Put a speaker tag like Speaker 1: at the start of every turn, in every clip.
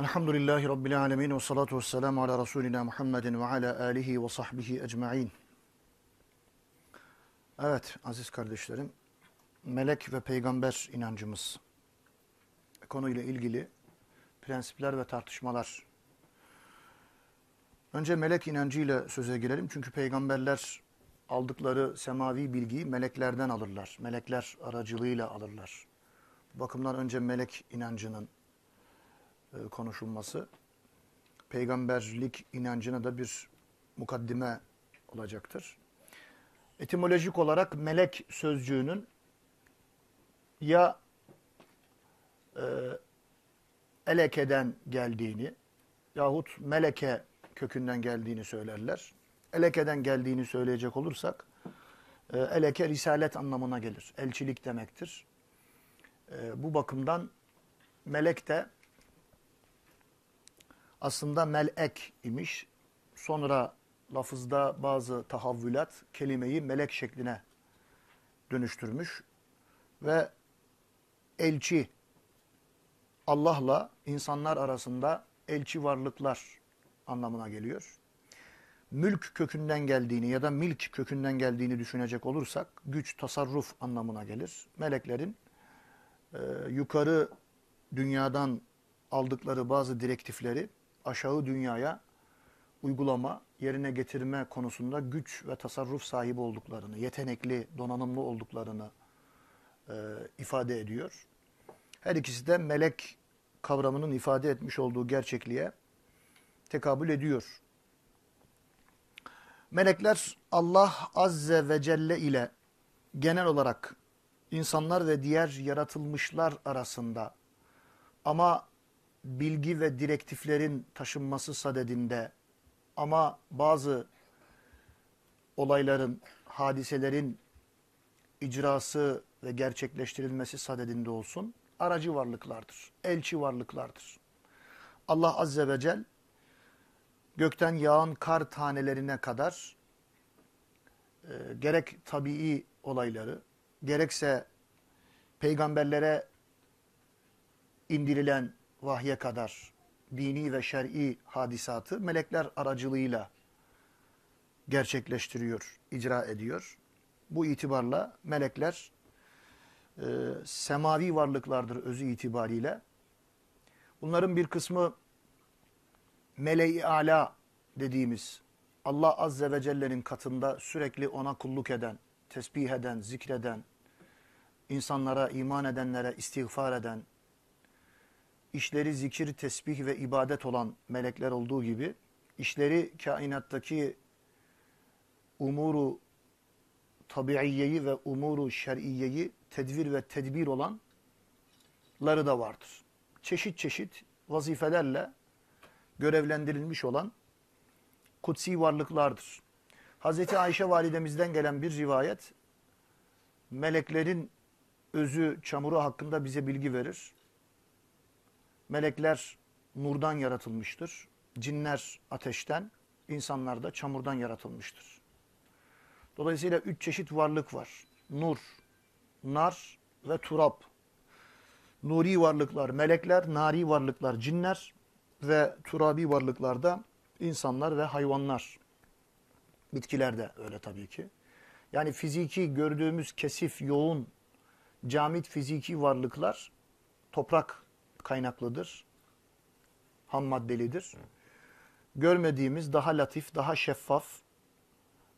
Speaker 1: Elhamdülillahi Rabbil alemin ve salatu ve selamu ala Resulina Muhammedin ve ala alihi ve sahbihi ecma'in. Evet aziz kardeşlerim, melek ve peygamber inancımız konuyla ilgili prensipler ve tartışmalar. Önce melek inancıyla söze girelim çünkü peygamberler aldıkları semavi bilgiyi meleklerden alırlar. Melekler aracılığıyla alırlar. Bu bakımdan önce melek inancının konuşulması peygamberlik inancına da bir mukaddime olacaktır. Etimolojik olarak melek sözcüğünün ya e, elekeden geldiğini yahut meleke kökünden geldiğini söylerler. Elekeden geldiğini söyleyecek olursak e, eleke risalet anlamına gelir. Elçilik demektir. E, bu bakımdan melek de aslında melek imiş. Sonra lafızda bazı tahavvülat kelimeyi melek şekline dönüştürmüş ve elçi Allah'la insanlar arasında elçi varlıklar anlamına geliyor. Mülk kökünden geldiğini ya da milk kökünden geldiğini düşünecek olursak güç, tasarruf anlamına gelir. Meleklerin e, yukarı dünyadan aldıkları bazı direktifleri aşağı dünyaya uygulama, yerine getirme konusunda güç ve tasarruf sahibi olduklarını, yetenekli, donanımlı olduklarını e, ifade ediyor. Her ikisi de melek kavramının ifade etmiş olduğu gerçekliğe tekabül ediyor. Melekler Allah Azze ve Celle ile genel olarak insanlar ve diğer yaratılmışlar arasında ama bilgi ve direktiflerin taşınması sadedinde ama bazı olayların, hadiselerin icrası ve gerçekleştirilmesi sadedinde olsun aracı varlıklardır, elçi varlıklardır. Allah Azze ve Celle gökten yağan kar tanelerine kadar e, gerek tabii olayları, gerekse peygamberlere indirilen vahye kadar dini ve şer'i hadisatı melekler aracılığıyla gerçekleştiriyor, icra ediyor. Bu itibarla melekler e, semavi varlıklardır özü itibariyle. Bunların bir kısmı meleği ala dediğimiz Allah Azze ve Celle'nin katında sürekli ona kulluk eden, tesbih eden, zikreden, insanlara, iman edenlere istiğfar eden, işleri zikir, tesbih ve ibadet olan melekler olduğu gibi, işleri kainattaki umuru tabiiyeyi ve umuru şer'iyeyi tedvir ve tedbir olanları da vardır. Çeşit çeşit vazifelerle görevlendirilmiş olan kutsi varlıklardır. Hz. Ayşe validemizden gelen bir rivayet, meleklerin özü çamuru hakkında bize bilgi verir. Melekler nurdan yaratılmıştır. Cinler ateşten, insanlar da çamurdan yaratılmıştır. Dolayısıyla üç çeşit varlık var. Nur, nar ve turab. Nuri varlıklar, melekler, nari varlıklar, cinler ve turabi varlıklarda insanlar ve hayvanlar. Bitkiler de öyle tabii ki. Yani fiziki gördüğümüz kesif, yoğun, camit fiziki varlıklar toprak kaynaklıdır. Ham maddelidir. Görmediğimiz daha latif, daha şeffaf,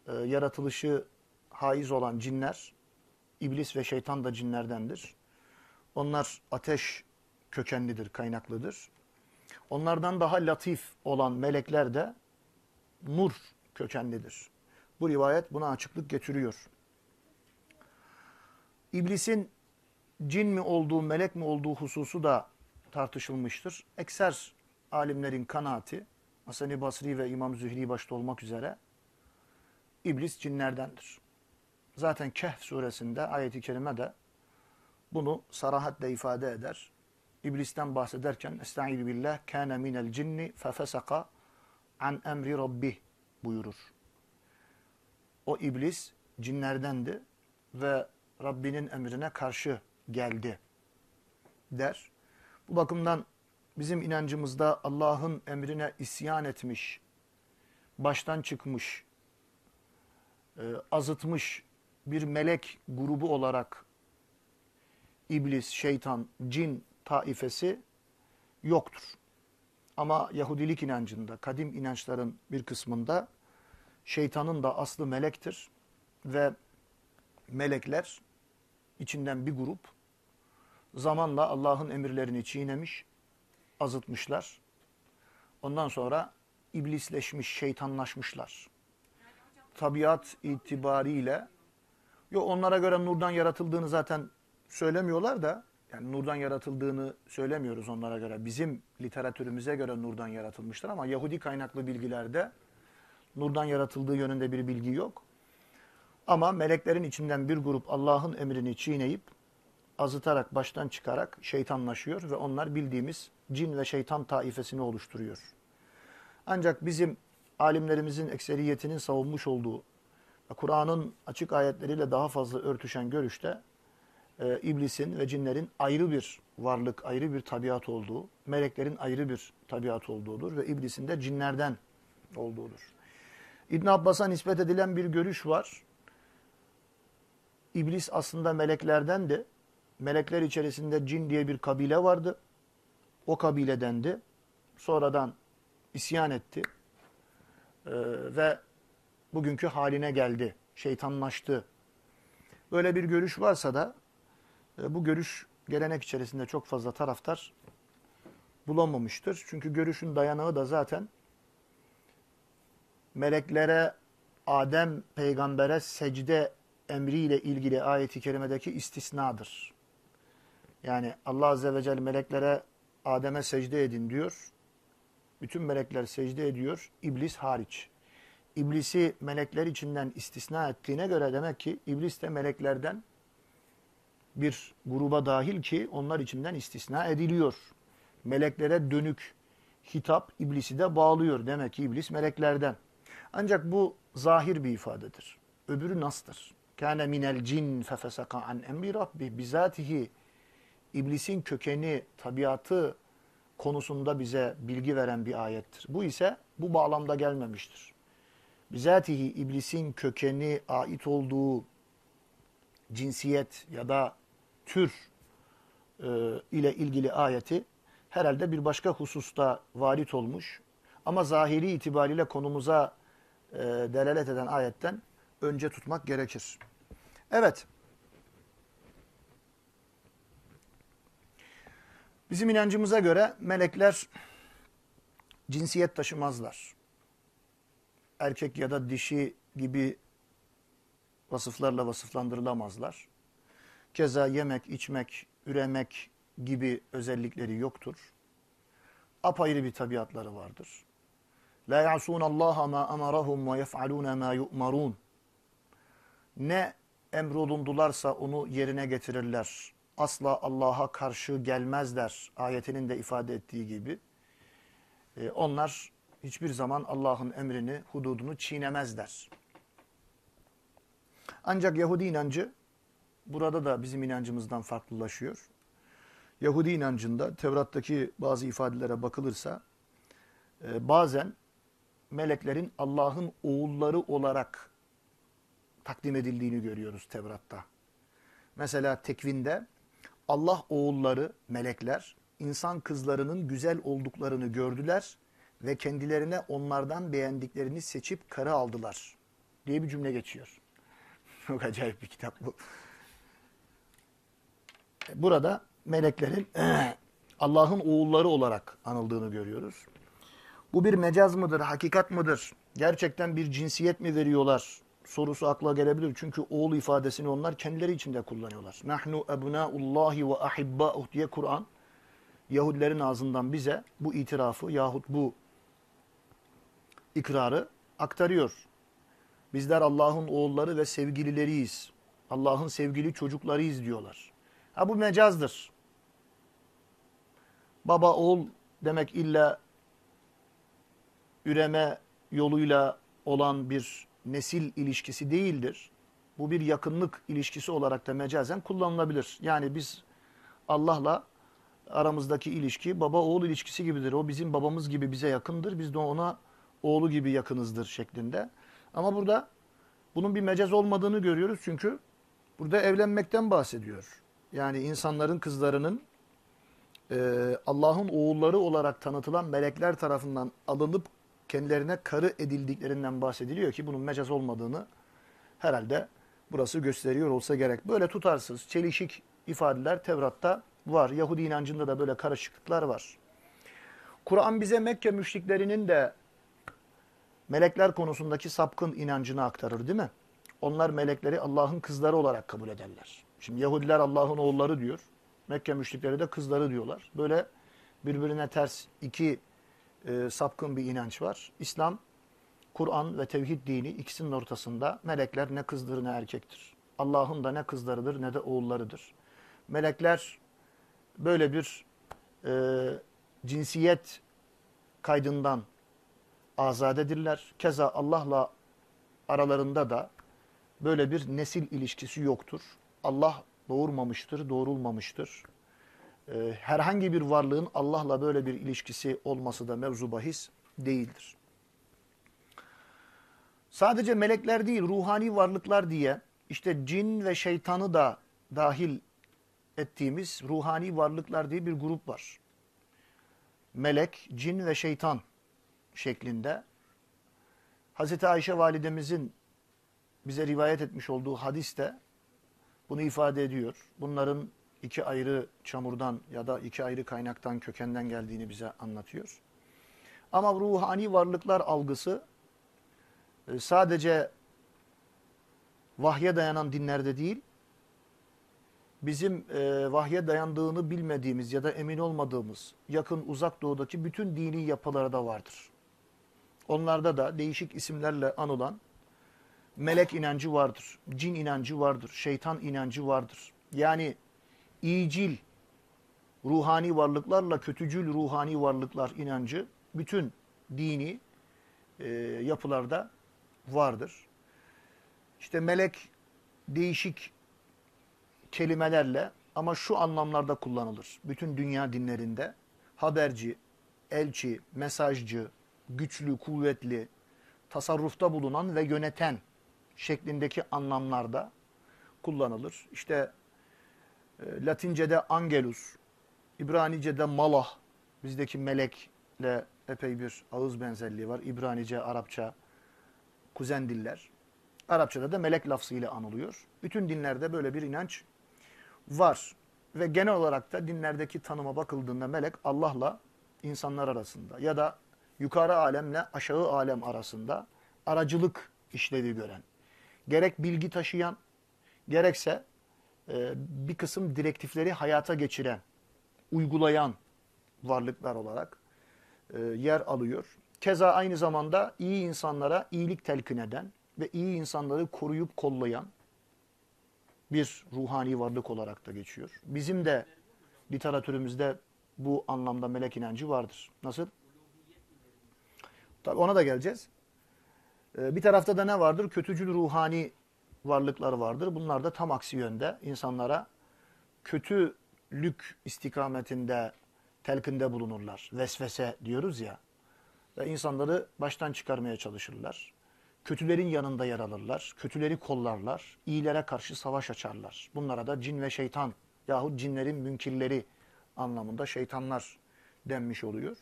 Speaker 1: e, yaratılışı haiz olan cinler, iblis ve şeytan da cinlerdendir. Onlar ateş kökenlidir, kaynaklıdır. Onlardan daha latif olan melekler de nur kökenlidir. Bu rivayet buna açıklık getiriyor. İblisin cin mi olduğu, melek mi olduğu hususu da tartışılmıştır. Ekser alimlerin kanaati, Hasan-ı Basri ve İmam Zühri başta olmak üzere, iblis cinlerdendir. Zaten Kehf suresinde, ayeti kerime de bunu sarahatle ifade eder. İblisten bahsederken, Estaizu billah, kâne minel cinni fefesaka an emri rabbih buyurur. O iblis cinlerdendi ve Rabbinin emrine karşı geldi der. Bu bakımdan bizim inancımızda Allah'ın emrine isyan etmiş, baştan çıkmış, e, azıtmış bir melek grubu olarak iblis, şeytan, cin taifesi yoktur. Ama Yahudilik inancında, kadim inançların bir kısmında şeytanın da aslı melektir ve melekler içinden bir grup zamanla Allah'ın emirlerini çiğnemiş, azıtmışlar. Ondan sonra iblisleşmiş, şeytanlaşmışlar. Tabiat itibariyle yok onlara göre nurdan yaratıldığını zaten söylemiyorlar da yani nurdan yaratıldığını söylemiyoruz onlara göre. Bizim literatürümüze göre nurdan yaratılmışlar ama Yahudi kaynaklı bilgilerde nurdan yaratıldığı yönünde bir bilgi yok. Ama meleklerin içinden bir grup Allah'ın emrini çiğneyip azıtarak, baştan çıkarak şeytanlaşıyor ve onlar bildiğimiz cin ve şeytan taifesini oluşturuyor. Ancak bizim alimlerimizin ekseriyetinin savunmuş olduğu, Kur'an'ın açık ayetleriyle daha fazla örtüşen görüşte e, iblisin ve cinlerin ayrı bir varlık, ayrı bir tabiat olduğu, meleklerin ayrı bir tabiat olduğudur ve iblisin de cinlerden olduğudur. İbn Abbas'a nispet edilen bir görüş var. İblis aslında meleklerden de melekler içerisinde cin diye bir kabile vardı. O kabiledendi. Sonradan isyan etti. Ee, ve bugünkü haline geldi. Şeytanlaştı. Böyle bir görüş varsa da e, bu görüş gelenek içerisinde çok fazla taraftar bulamamıştır. Çünkü görüşün dayanağı da zaten meleklere Adem peygambere secde emriyle ilgili ayeti kerimedeki istisnadır. Yani Allah Azze ve Celle meleklere Adem'e secde edin diyor. Bütün melekler secde ediyor, iblis hariç. İblisi melekler içinden istisna ettiğine göre demek ki iblis de meleklerden bir gruba dahil ki onlar içinden istisna ediliyor. Meleklere dönük hitap iblisi de bağlıyor. Demek ki iblis meleklerden. Ancak bu zahir bir ifadedir. Öbürü nastır. Kâne minel cin fefesaka an emri rabbi bizatihi iblisin kökeni, tabiatı konusunda bize bilgi veren bir ayettir. Bu ise bu bağlamda gelmemiştir. Bizatihi iblisin kökeni, ait olduğu cinsiyet ya da tür e, ile ilgili ayeti herhalde bir başka hususta varit olmuş. Ama zahiri itibariyle konumuza e, delalet eden ayetten önce tutmak gerekir. Evet. Bizim inancımıza göre melekler cinsiyet taşımazlar. Erkek ya da dişi gibi vasıflarla vasıflandırılamazlar. Keza yemek, içmek, üremek gibi özellikleri yoktur. Apayrı bir tabiatları vardır. La ya'sun Allah ma amarahum ve yef'alun ma yu'marun. Ne emrolundularsa onu yerine getirirler. Asla Allah'a karşı gelmezler. Ayetinin de ifade ettiği gibi. Ee, onlar hiçbir zaman Allah'ın emrini, hududunu çiğnemezler. Ancak Yahudi inancı burada da bizim inancımızdan farklılaşıyor. Yahudi inancında Tevrat'taki bazı ifadelere bakılırsa e, bazen meleklerin Allah'ın oğulları olarak takdim edildiğini görüyoruz Tevrat'ta. Mesela tekvinde Allah oğulları, melekler, insan kızlarının güzel olduklarını gördüler ve kendilerine onlardan beğendiklerini seçip karı aldılar diye bir cümle geçiyor. Çok acayip bir kitap bu. Burada meleklerin Allah'ın oğulları olarak anıldığını görüyoruz. Bu bir mecaz mıdır, hakikat mıdır? Gerçekten bir cinsiyet mi veriyorlar? Sorusu akla gelebilir. Çünkü oğul ifadesini onlar kendileri içinde kullanıyorlar. Nahnu ebnaullahi ve ahibba'uh diye Kur'an Yahudilerin ağzından bize bu itirafı yahut bu ikrarı aktarıyor. Bizler Allah'ın oğulları ve sevgilileriyiz. Allah'ın sevgili çocuklarıyız diyorlar. Ha bu mecazdır. Baba oğul demek illa üreme yoluyla olan bir nesil ilişkisi değildir. Bu bir yakınlık ilişkisi olarak da mecazen kullanılabilir. Yani biz Allah'la aramızdaki ilişki baba oğul ilişkisi gibidir. O bizim babamız gibi bize yakındır. Biz de ona oğlu gibi yakınızdır şeklinde. Ama burada bunun bir mecaz olmadığını görüyoruz. Çünkü burada evlenmekten bahsediyor. Yani insanların kızlarının e, Allah'ın oğulları olarak tanıtılan melekler tarafından alınıp kendilerine karı edildiklerinden bahsediliyor ki bunun mecaz olmadığını herhalde burası gösteriyor olsa gerek. Böyle tutarsız, çelişik ifadeler Tevrat'ta var. Yahudi inancında da böyle karışıklıklar var. Kur'an bize Mekke müşriklerinin de melekler konusundaki sapkın inancını aktarır değil mi? Onlar melekleri Allah'ın kızları olarak kabul ederler. Şimdi Yahudiler Allah'ın oğulları diyor. Mekke müşrikleri de kızları diyorlar. Böyle birbirine ters iki e, sapkın bir inanç var. İslam, Kur'an ve tevhid dini ikisinin ortasında melekler ne kızdır ne erkektir. Allah'ın da ne kızlarıdır ne de oğullarıdır. Melekler böyle bir e, cinsiyet kaydından azadedirler. Keza Allah'la aralarında da böyle bir nesil ilişkisi yoktur. Allah doğurmamıştır, doğrulmamıştır. Ee, herhangi bir varlığın Allah'la böyle bir ilişkisi olması da mevzu bahis değildir. Sadece melekler değil, ruhani varlıklar diye işte cin ve şeytanı da dahil ettiğimiz ruhani varlıklar diye bir grup var. Melek, cin ve şeytan şeklinde. Hazreti Ayşe validemizin bize rivayet etmiş olduğu hadiste bunu ifade ediyor. Bunların iki ayrı çamurdan ya da iki ayrı kaynaktan kökenden geldiğini bize anlatıyor. Ama ruhani varlıklar algısı e, sadece vahye dayanan dinlerde değil, bizim e, vahye dayandığını bilmediğimiz ya da emin olmadığımız yakın uzak doğudaki bütün dini yapılara da vardır. Onlarda da değişik isimlerle anılan melek inancı vardır, cin inancı vardır, şeytan inancı vardır. Yani iyicil ruhani varlıklarla kötücül ruhani varlıklar inancı bütün dini e, yapılarda vardır. İşte melek değişik kelimelerle ama şu anlamlarda kullanılır. Bütün dünya dinlerinde haberci, elçi, mesajcı, güçlü, kuvvetli, tasarrufta bulunan ve yöneten şeklindeki anlamlarda kullanılır. İşte Latince'de angelus, İbranice'de malah, bizdeki melekle epey bir ağız benzerliği var. İbranice, Arapça, kuzen diller. Arapçada da melek lafzıyla anılıyor. Bütün dinlerde böyle bir inanç var. Ve genel olarak da dinlerdeki tanıma bakıldığında melek Allah'la insanlar arasında ya da yukarı alemle aşağı alem arasında aracılık işlevi gören, gerek bilgi taşıyan, gerekse e, bir kısım direktifleri hayata geçiren, uygulayan varlıklar olarak e, yer alıyor. Keza aynı zamanda iyi insanlara iyilik telkin eden ve iyi insanları koruyup kollayan bir ruhani varlık olarak da geçiyor. Bizim de literatürümüzde bu anlamda melek inancı vardır. Nasıl? Tabii ona da geleceğiz. Ee, bir tarafta da ne vardır? Kötücül ruhani varlıklar vardır. Bunlar da tam aksi yönde insanlara kötülük istikametinde telkinde bulunurlar. Vesvese diyoruz ya. Ve insanları baştan çıkarmaya çalışırlar. Kötülerin yanında yer alırlar. Kötüleri kollarlar. iyilere karşı savaş açarlar. Bunlara da cin ve şeytan yahut cinlerin münkirleri anlamında şeytanlar denmiş oluyor.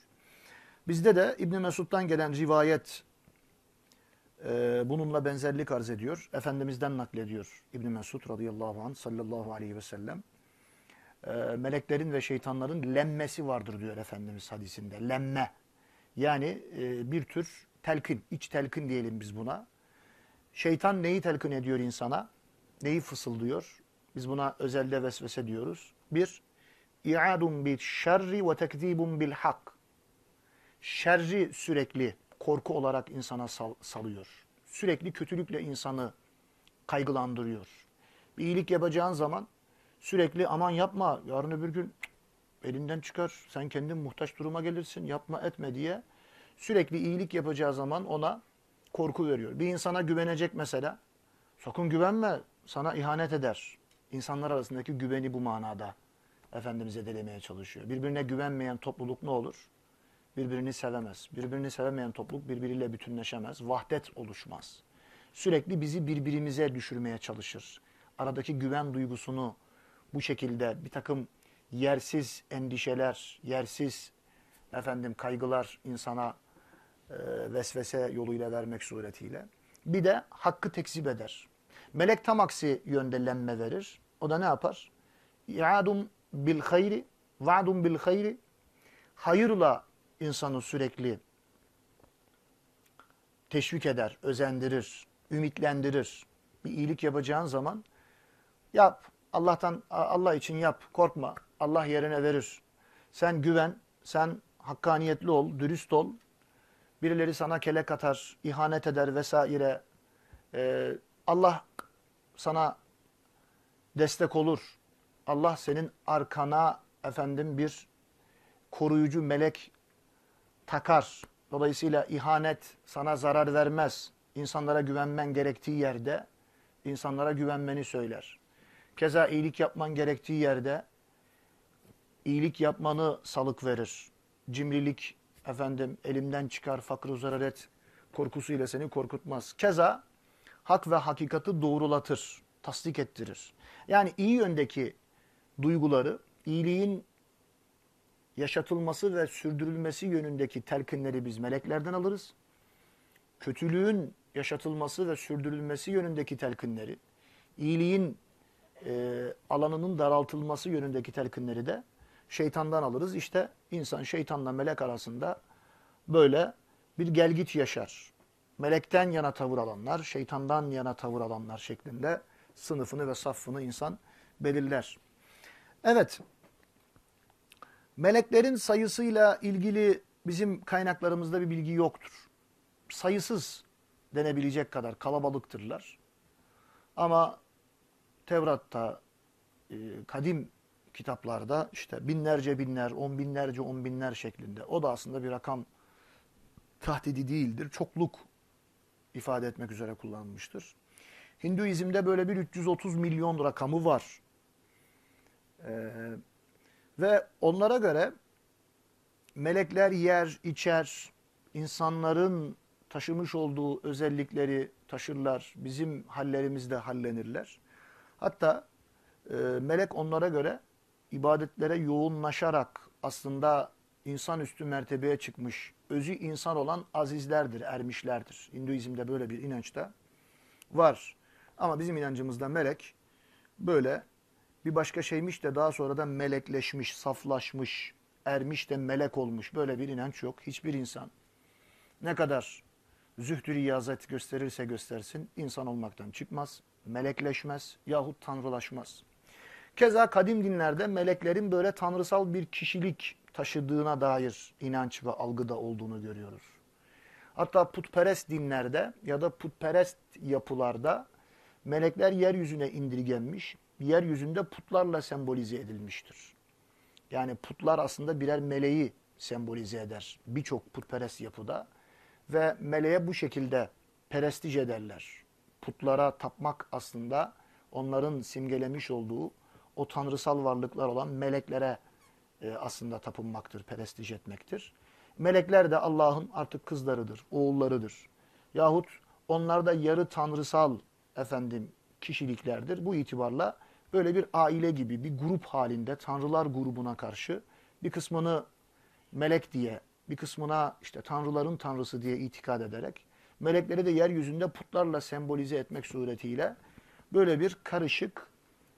Speaker 1: Bizde de İbn Mesud'dan gelen rivayet e, bununla benzerlik arz ediyor. Efendimiz'den naklediyor İbn Mesud radıyallahu anh sallallahu aleyhi ve sellem. E, meleklerin ve şeytanların lemmesi vardır diyor Efendimiz hadisinde. Lemme. Yani e, bir tür telkin, iç telkin diyelim biz buna. Şeytan neyi telkin ediyor insana? Neyi fısıldıyor? Biz buna özelde vesvese diyoruz. Bir, i'adun bil şerri ve tekzibun bil hak. Şerri sürekli korku olarak insana sal salıyor. Sürekli kötülükle insanı kaygılandırıyor. Bir iyilik yapacağın zaman sürekli aman yapma yarın öbür gün elinden çıkar sen kendin muhtaç duruma gelirsin yapma etme diye sürekli iyilik yapacağı zaman ona korku veriyor. Bir insana güvenecek mesela sakın güvenme sana ihanet eder. İnsanlar arasındaki güveni bu manada efendim zedelemeye çalışıyor. Birbirine güvenmeyen topluluk ne olur? Birbirini sevemez. Birbirini sevemeyen topluluk birbiriyle bütünleşemez. Vahdet oluşmaz. Sürekli bizi birbirimize düşürmeye çalışır. Aradaki güven duygusunu bu şekilde bir takım yersiz endişeler, yersiz efendim kaygılar insana e, vesvese yoluyla vermek suretiyle. Bir de hakkı tekzip eder. Melek tam aksi yönde verir. O da ne yapar? İadum bil hayri, vaadum bil hayri. Hayırla insanı sürekli teşvik eder, özendirir, ümitlendirir. Bir iyilik yapacağın zaman yap, Allah'tan Allah için yap, korkma. Allah yerine verir. Sen güven, sen hakkaniyetli ol, dürüst ol. Birileri sana kelek atar, ihanet eder vesaire. Ee, Allah sana destek olur. Allah senin arkana efendim bir koruyucu melek takar. Dolayısıyla ihanet sana zarar vermez. İnsanlara güvenmen gerektiği yerde insanlara güvenmeni söyler. Keza iyilik yapman gerektiği yerde iyilik yapmanı salık verir. Cimrilik efendim elimden çıkar fakir zarar et korkusuyla seni korkutmaz. Keza hak ve hakikati doğrulatır, tasdik ettirir. Yani iyi yöndeki duyguları, iyiliğin yaşatılması ve sürdürülmesi yönündeki telkinleri biz meleklerden alırız. Kötülüğün yaşatılması ve sürdürülmesi yönündeki telkinleri, iyiliğin e, alanının daraltılması yönündeki telkinleri de şeytandan alırız. İşte insan şeytanla melek arasında böyle bir gelgit yaşar. Melekten yana tavır alanlar, şeytandan yana tavır alanlar şeklinde sınıfını ve safını insan belirler. Evet, meleklerin sayısıyla ilgili bizim kaynaklarımızda bir bilgi yoktur. Sayısız denebilecek kadar kalabalıktırlar. Ama Tevrat'ta, e, kadim kitaplarda işte binlerce binler, on binlerce on binler şeklinde. O da aslında bir rakam tahdidi değildir. Çokluk ifade etmek üzere kullanılmıştır. Hinduizm'de böyle bir 330 milyon rakamı var. Ee, ve onlara göre melekler yer, içer, insanların taşımış olduğu özellikleri taşırlar, bizim hallerimizde hallenirler. Hatta e, melek onlara göre ibadetlere yoğunlaşarak aslında insanüstü mertebeye çıkmış, özü insan olan azizlerdir, ermişlerdir. Hinduizm'de böyle bir inançta var. Ama bizim inancımızda melek böyle bir başka şeymiş de daha sonra da melekleşmiş, saflaşmış, ermiş de melek olmuş. Böyle bir inanç yok. Hiçbir insan ne kadar zühdü riyazet gösterirse göstersin insan olmaktan çıkmaz, melekleşmez yahut tanrılaşmaz. Keza kadim dinlerde meleklerin böyle tanrısal bir kişilik taşıdığına dair inanç ve algıda olduğunu görüyoruz. Hatta putperest dinlerde ya da putperest yapılarda melekler yeryüzüne indirgenmiş, yeryüzünde putlarla sembolize edilmiştir. Yani putlar aslında birer meleği sembolize eder birçok putperest yapıda ve meleğe bu şekilde perestij ederler. Putlara tapmak aslında onların simgelemiş olduğu o tanrısal varlıklar olan meleklere e, aslında tapınmaktır, perestij etmektir. Melekler de Allah'ın artık kızlarıdır, oğullarıdır. Yahut onlar da yarı tanrısal efendim kişiliklerdir. Bu itibarla böyle bir aile gibi bir grup halinde tanrılar grubuna karşı bir kısmını melek diye, bir kısmına işte tanrıların tanrısı diye itikad ederek melekleri de yeryüzünde putlarla sembolize etmek suretiyle böyle bir karışık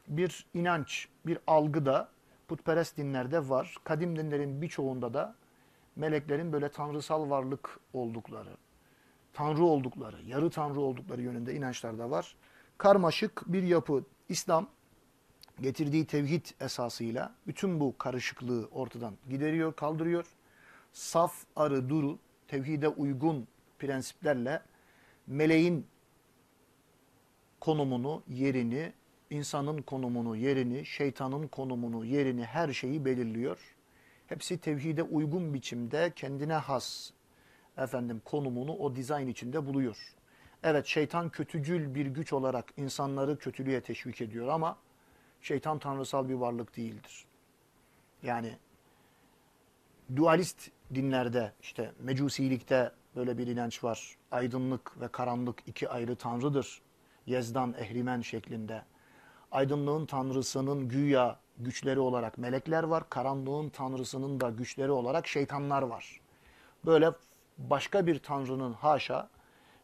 Speaker 1: bir inanç, bir algı da putperest dinlerde var. Kadim dinlerin birçoğunda da meleklerin böyle tanrısal varlık oldukları, tanrı oldukları, yarı tanrı oldukları yönünde inançlar da var. Karmaşık bir yapı. İslam getirdiği tevhid esasıyla bütün bu karışıklığı ortadan gideriyor, kaldırıyor. Saf, arı, duru, tevhide uygun prensiplerle meleğin konumunu, yerini, insanın konumunu, yerini, şeytanın konumunu, yerini, her şeyi belirliyor. Hepsi tevhide uygun biçimde kendine has efendim konumunu o dizayn içinde buluyor. Evet şeytan kötücül bir güç olarak insanları kötülüğe teşvik ediyor ama şeytan tanrısal bir varlık değildir. Yani dualist dinlerde işte mecusilikte böyle bir inanç var. Aydınlık ve karanlık iki ayrı tanrıdır. Yezdan, ehrimen şeklinde. Aydınlığın tanrısının güya güçleri olarak melekler var. Karanlığın tanrısının da güçleri olarak şeytanlar var. Böyle başka bir tanrının haşa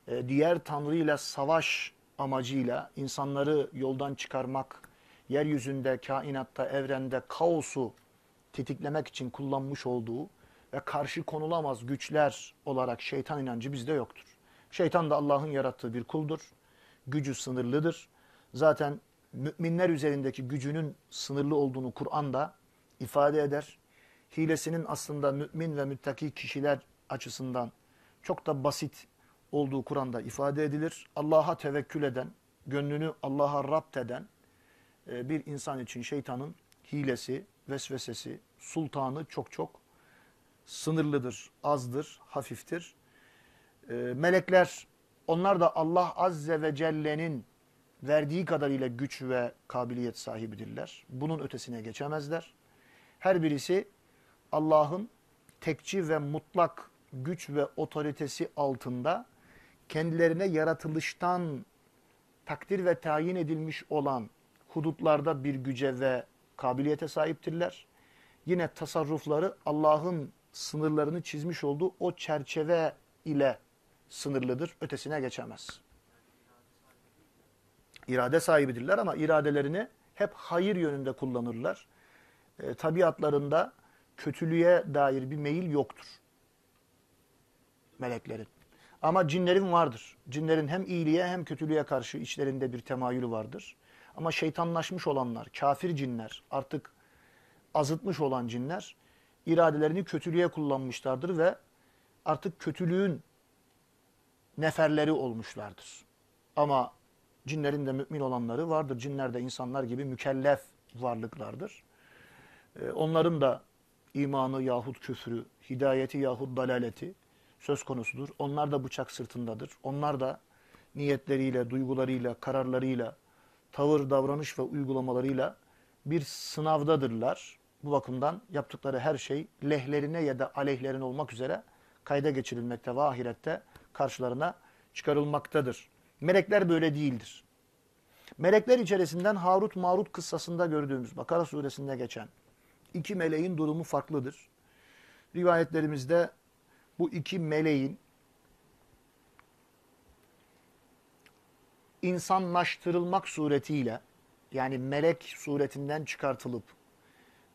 Speaker 1: e, diğer tanrı ile savaş amacıyla insanları yoldan çıkarmak, yeryüzünde, kainatta, evrende kaosu tetiklemek için kullanmış olduğu ve karşı konulamaz güçler olarak şeytan inancı bizde yoktur. Şeytan da Allah'ın yarattığı bir kuldur. Gücü sınırlıdır. Zaten müminler üzerindeki gücünün sınırlı olduğunu Kur'an da ifade eder. Hilesinin aslında mümin ve müttaki kişiler açısından çok da basit olduğu Kur'an'da ifade edilir. Allah'a tevekkül eden, gönlünü Allah'a rapt eden bir insan için şeytanın hilesi, vesvesesi, sultanı çok çok sınırlıdır, azdır, hafiftir. E, melekler, onlar da Allah Azze ve Celle'nin verdiği kadarıyla güç ve kabiliyet sahibidirler. Bunun ötesine geçemezler. Her birisi Allah'ın tekçi ve mutlak güç ve otoritesi altında kendilerine yaratılıştan takdir ve tayin edilmiş olan hudutlarda bir güce ve kabiliyete sahiptirler. Yine tasarrufları Allah'ın sınırlarını çizmiş olduğu o çerçeve ile sınırlıdır. Ötesine geçemez. İrade sahibidirler ama iradelerini hep hayır yönünde kullanırlar. E, tabiatlarında kötülüğe dair bir meyil yoktur. Meleklerin. Ama cinlerin vardır. Cinlerin hem iyiliğe hem kötülüğe karşı içlerinde bir temayülü vardır. Ama şeytanlaşmış olanlar, kafir cinler, artık azıtmış olan cinler iradelerini kötülüğe kullanmışlardır ve artık kötülüğün neferleri olmuşlardır. Ama cinlerin de mümin olanları vardır. Cinler de insanlar gibi mükellef varlıklardır. Ee, onların da imanı yahut küfrü, hidayeti yahut dalaleti söz konusudur. Onlar da bıçak sırtındadır. Onlar da niyetleriyle, duygularıyla, kararlarıyla, tavır, davranış ve uygulamalarıyla bir sınavdadırlar. Bu bakımdan yaptıkları her şey lehlerine ya da aleyhlerine olmak üzere kayda geçirilmekte ve ahirette karşılarına çıkarılmaktadır. Melekler böyle değildir. Melekler içerisinden Harut Marut kıssasında gördüğümüz Bakara suresinde geçen iki meleğin durumu farklıdır. Rivayetlerimizde bu iki meleğin insanlaştırılmak suretiyle yani melek suretinden çıkartılıp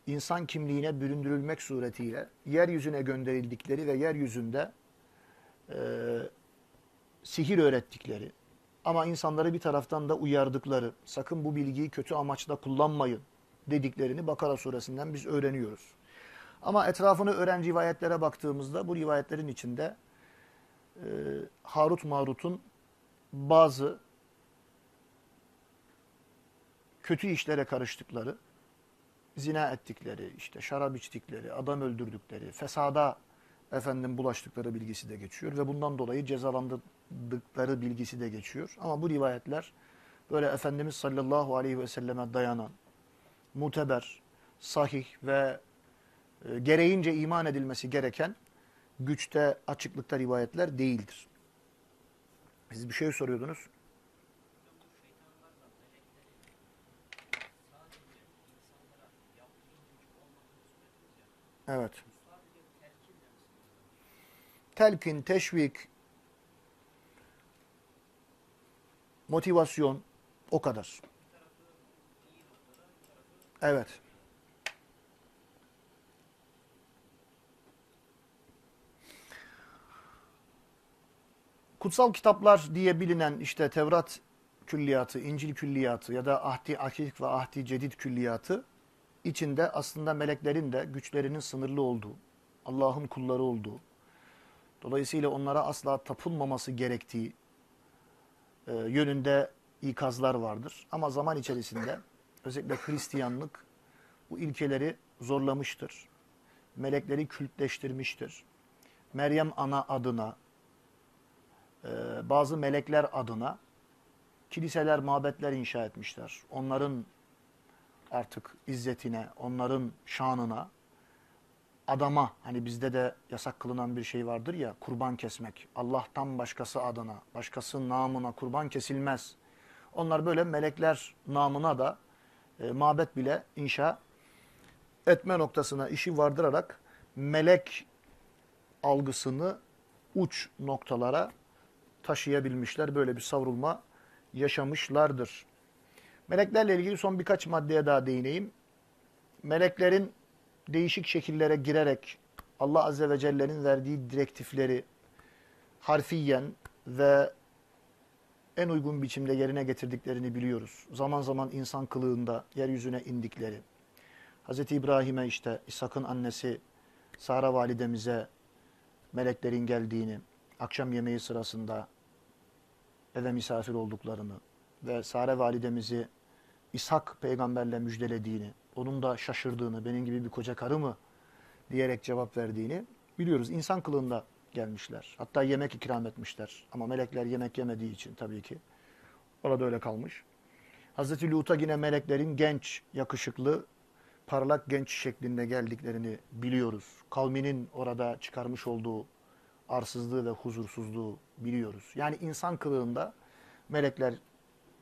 Speaker 1: insan kimliğine büründürülmek suretiyle yeryüzüne gönderildikleri ve yeryüzünde e, sihir öğrettikleri ama insanları bir taraftan da uyardıkları sakın bu bilgiyi kötü amaçla kullanmayın dediklerini Bakara suresinden biz öğreniyoruz. Ama etrafını öğren rivayetlere baktığımızda bu rivayetlerin içinde e, Harut Marut'un bazı kötü işlere karıştıkları, zina ettikleri, işte şarap içtikleri, adam öldürdükleri, fesada efendim bulaştıkları bilgisi de geçiyor ve bundan dolayı cezalandırdıkları bilgisi de geçiyor. Ama bu rivayetler böyle Efendimiz sallallahu aleyhi ve selleme dayanan, muteber, sahih ve e, gereğince iman edilmesi gereken güçte, açıklıkta rivayetler değildir. Siz bir şey soruyordunuz. Evet. Telkin, teşvik, motivasyon o kadar. Evet. kutsal kitaplar diye bilinen işte Tevrat külliyatı, İncil külliyatı ya da Ahdi Akik ve Ahdi Cedid külliyatı içinde aslında meleklerin de güçlerinin sınırlı olduğu, Allah'ın kulları olduğu, dolayısıyla onlara asla tapılmaması gerektiği e, yönünde ikazlar vardır. Ama zaman içerisinde özellikle Hristiyanlık bu ilkeleri zorlamıştır. Melekleri kültleştirmiştir. Meryem ana adına, e, bazı melekler adına kiliseler, mabetler inşa etmişler. Onların artık izzetine, onların şanına, adama hani bizde de yasak kılınan bir şey vardır ya kurban kesmek. Allah'tan başkası adına, başkası namına kurban kesilmez. Onlar böyle melekler namına da e, mabet bile inşa etme noktasına işi vardırarak melek algısını uç noktalara taşıyabilmişler. Böyle bir savrulma yaşamışlardır. Meleklerle ilgili son birkaç maddeye daha değineyim. Meleklerin değişik şekillere girerek Allah Azze ve Celle'nin verdiği direktifleri harfiyen ve en uygun biçimde yerine getirdiklerini biliyoruz. Zaman zaman insan kılığında yeryüzüne indikleri. Hz. İbrahim'e işte İshak'ın annesi Sara validemize meleklerin geldiğini, akşam yemeği sırasında eve misafir olduklarını ve Sare validemizi İshak peygamberle müjdelediğini, onun da şaşırdığını, benim gibi bir koca karı mı diyerek cevap verdiğini biliyoruz. İnsan kılığında gelmişler. Hatta yemek ikram etmişler. Ama melekler yemek yemediği için tabii ki. Orada öyle kalmış. Hazreti Lut'a yine meleklerin genç, yakışıklı, parlak genç şeklinde geldiklerini biliyoruz. Kavminin orada çıkarmış olduğu arsızlığı ve huzursuzluğu biliyoruz. Yani insan kılığında melekler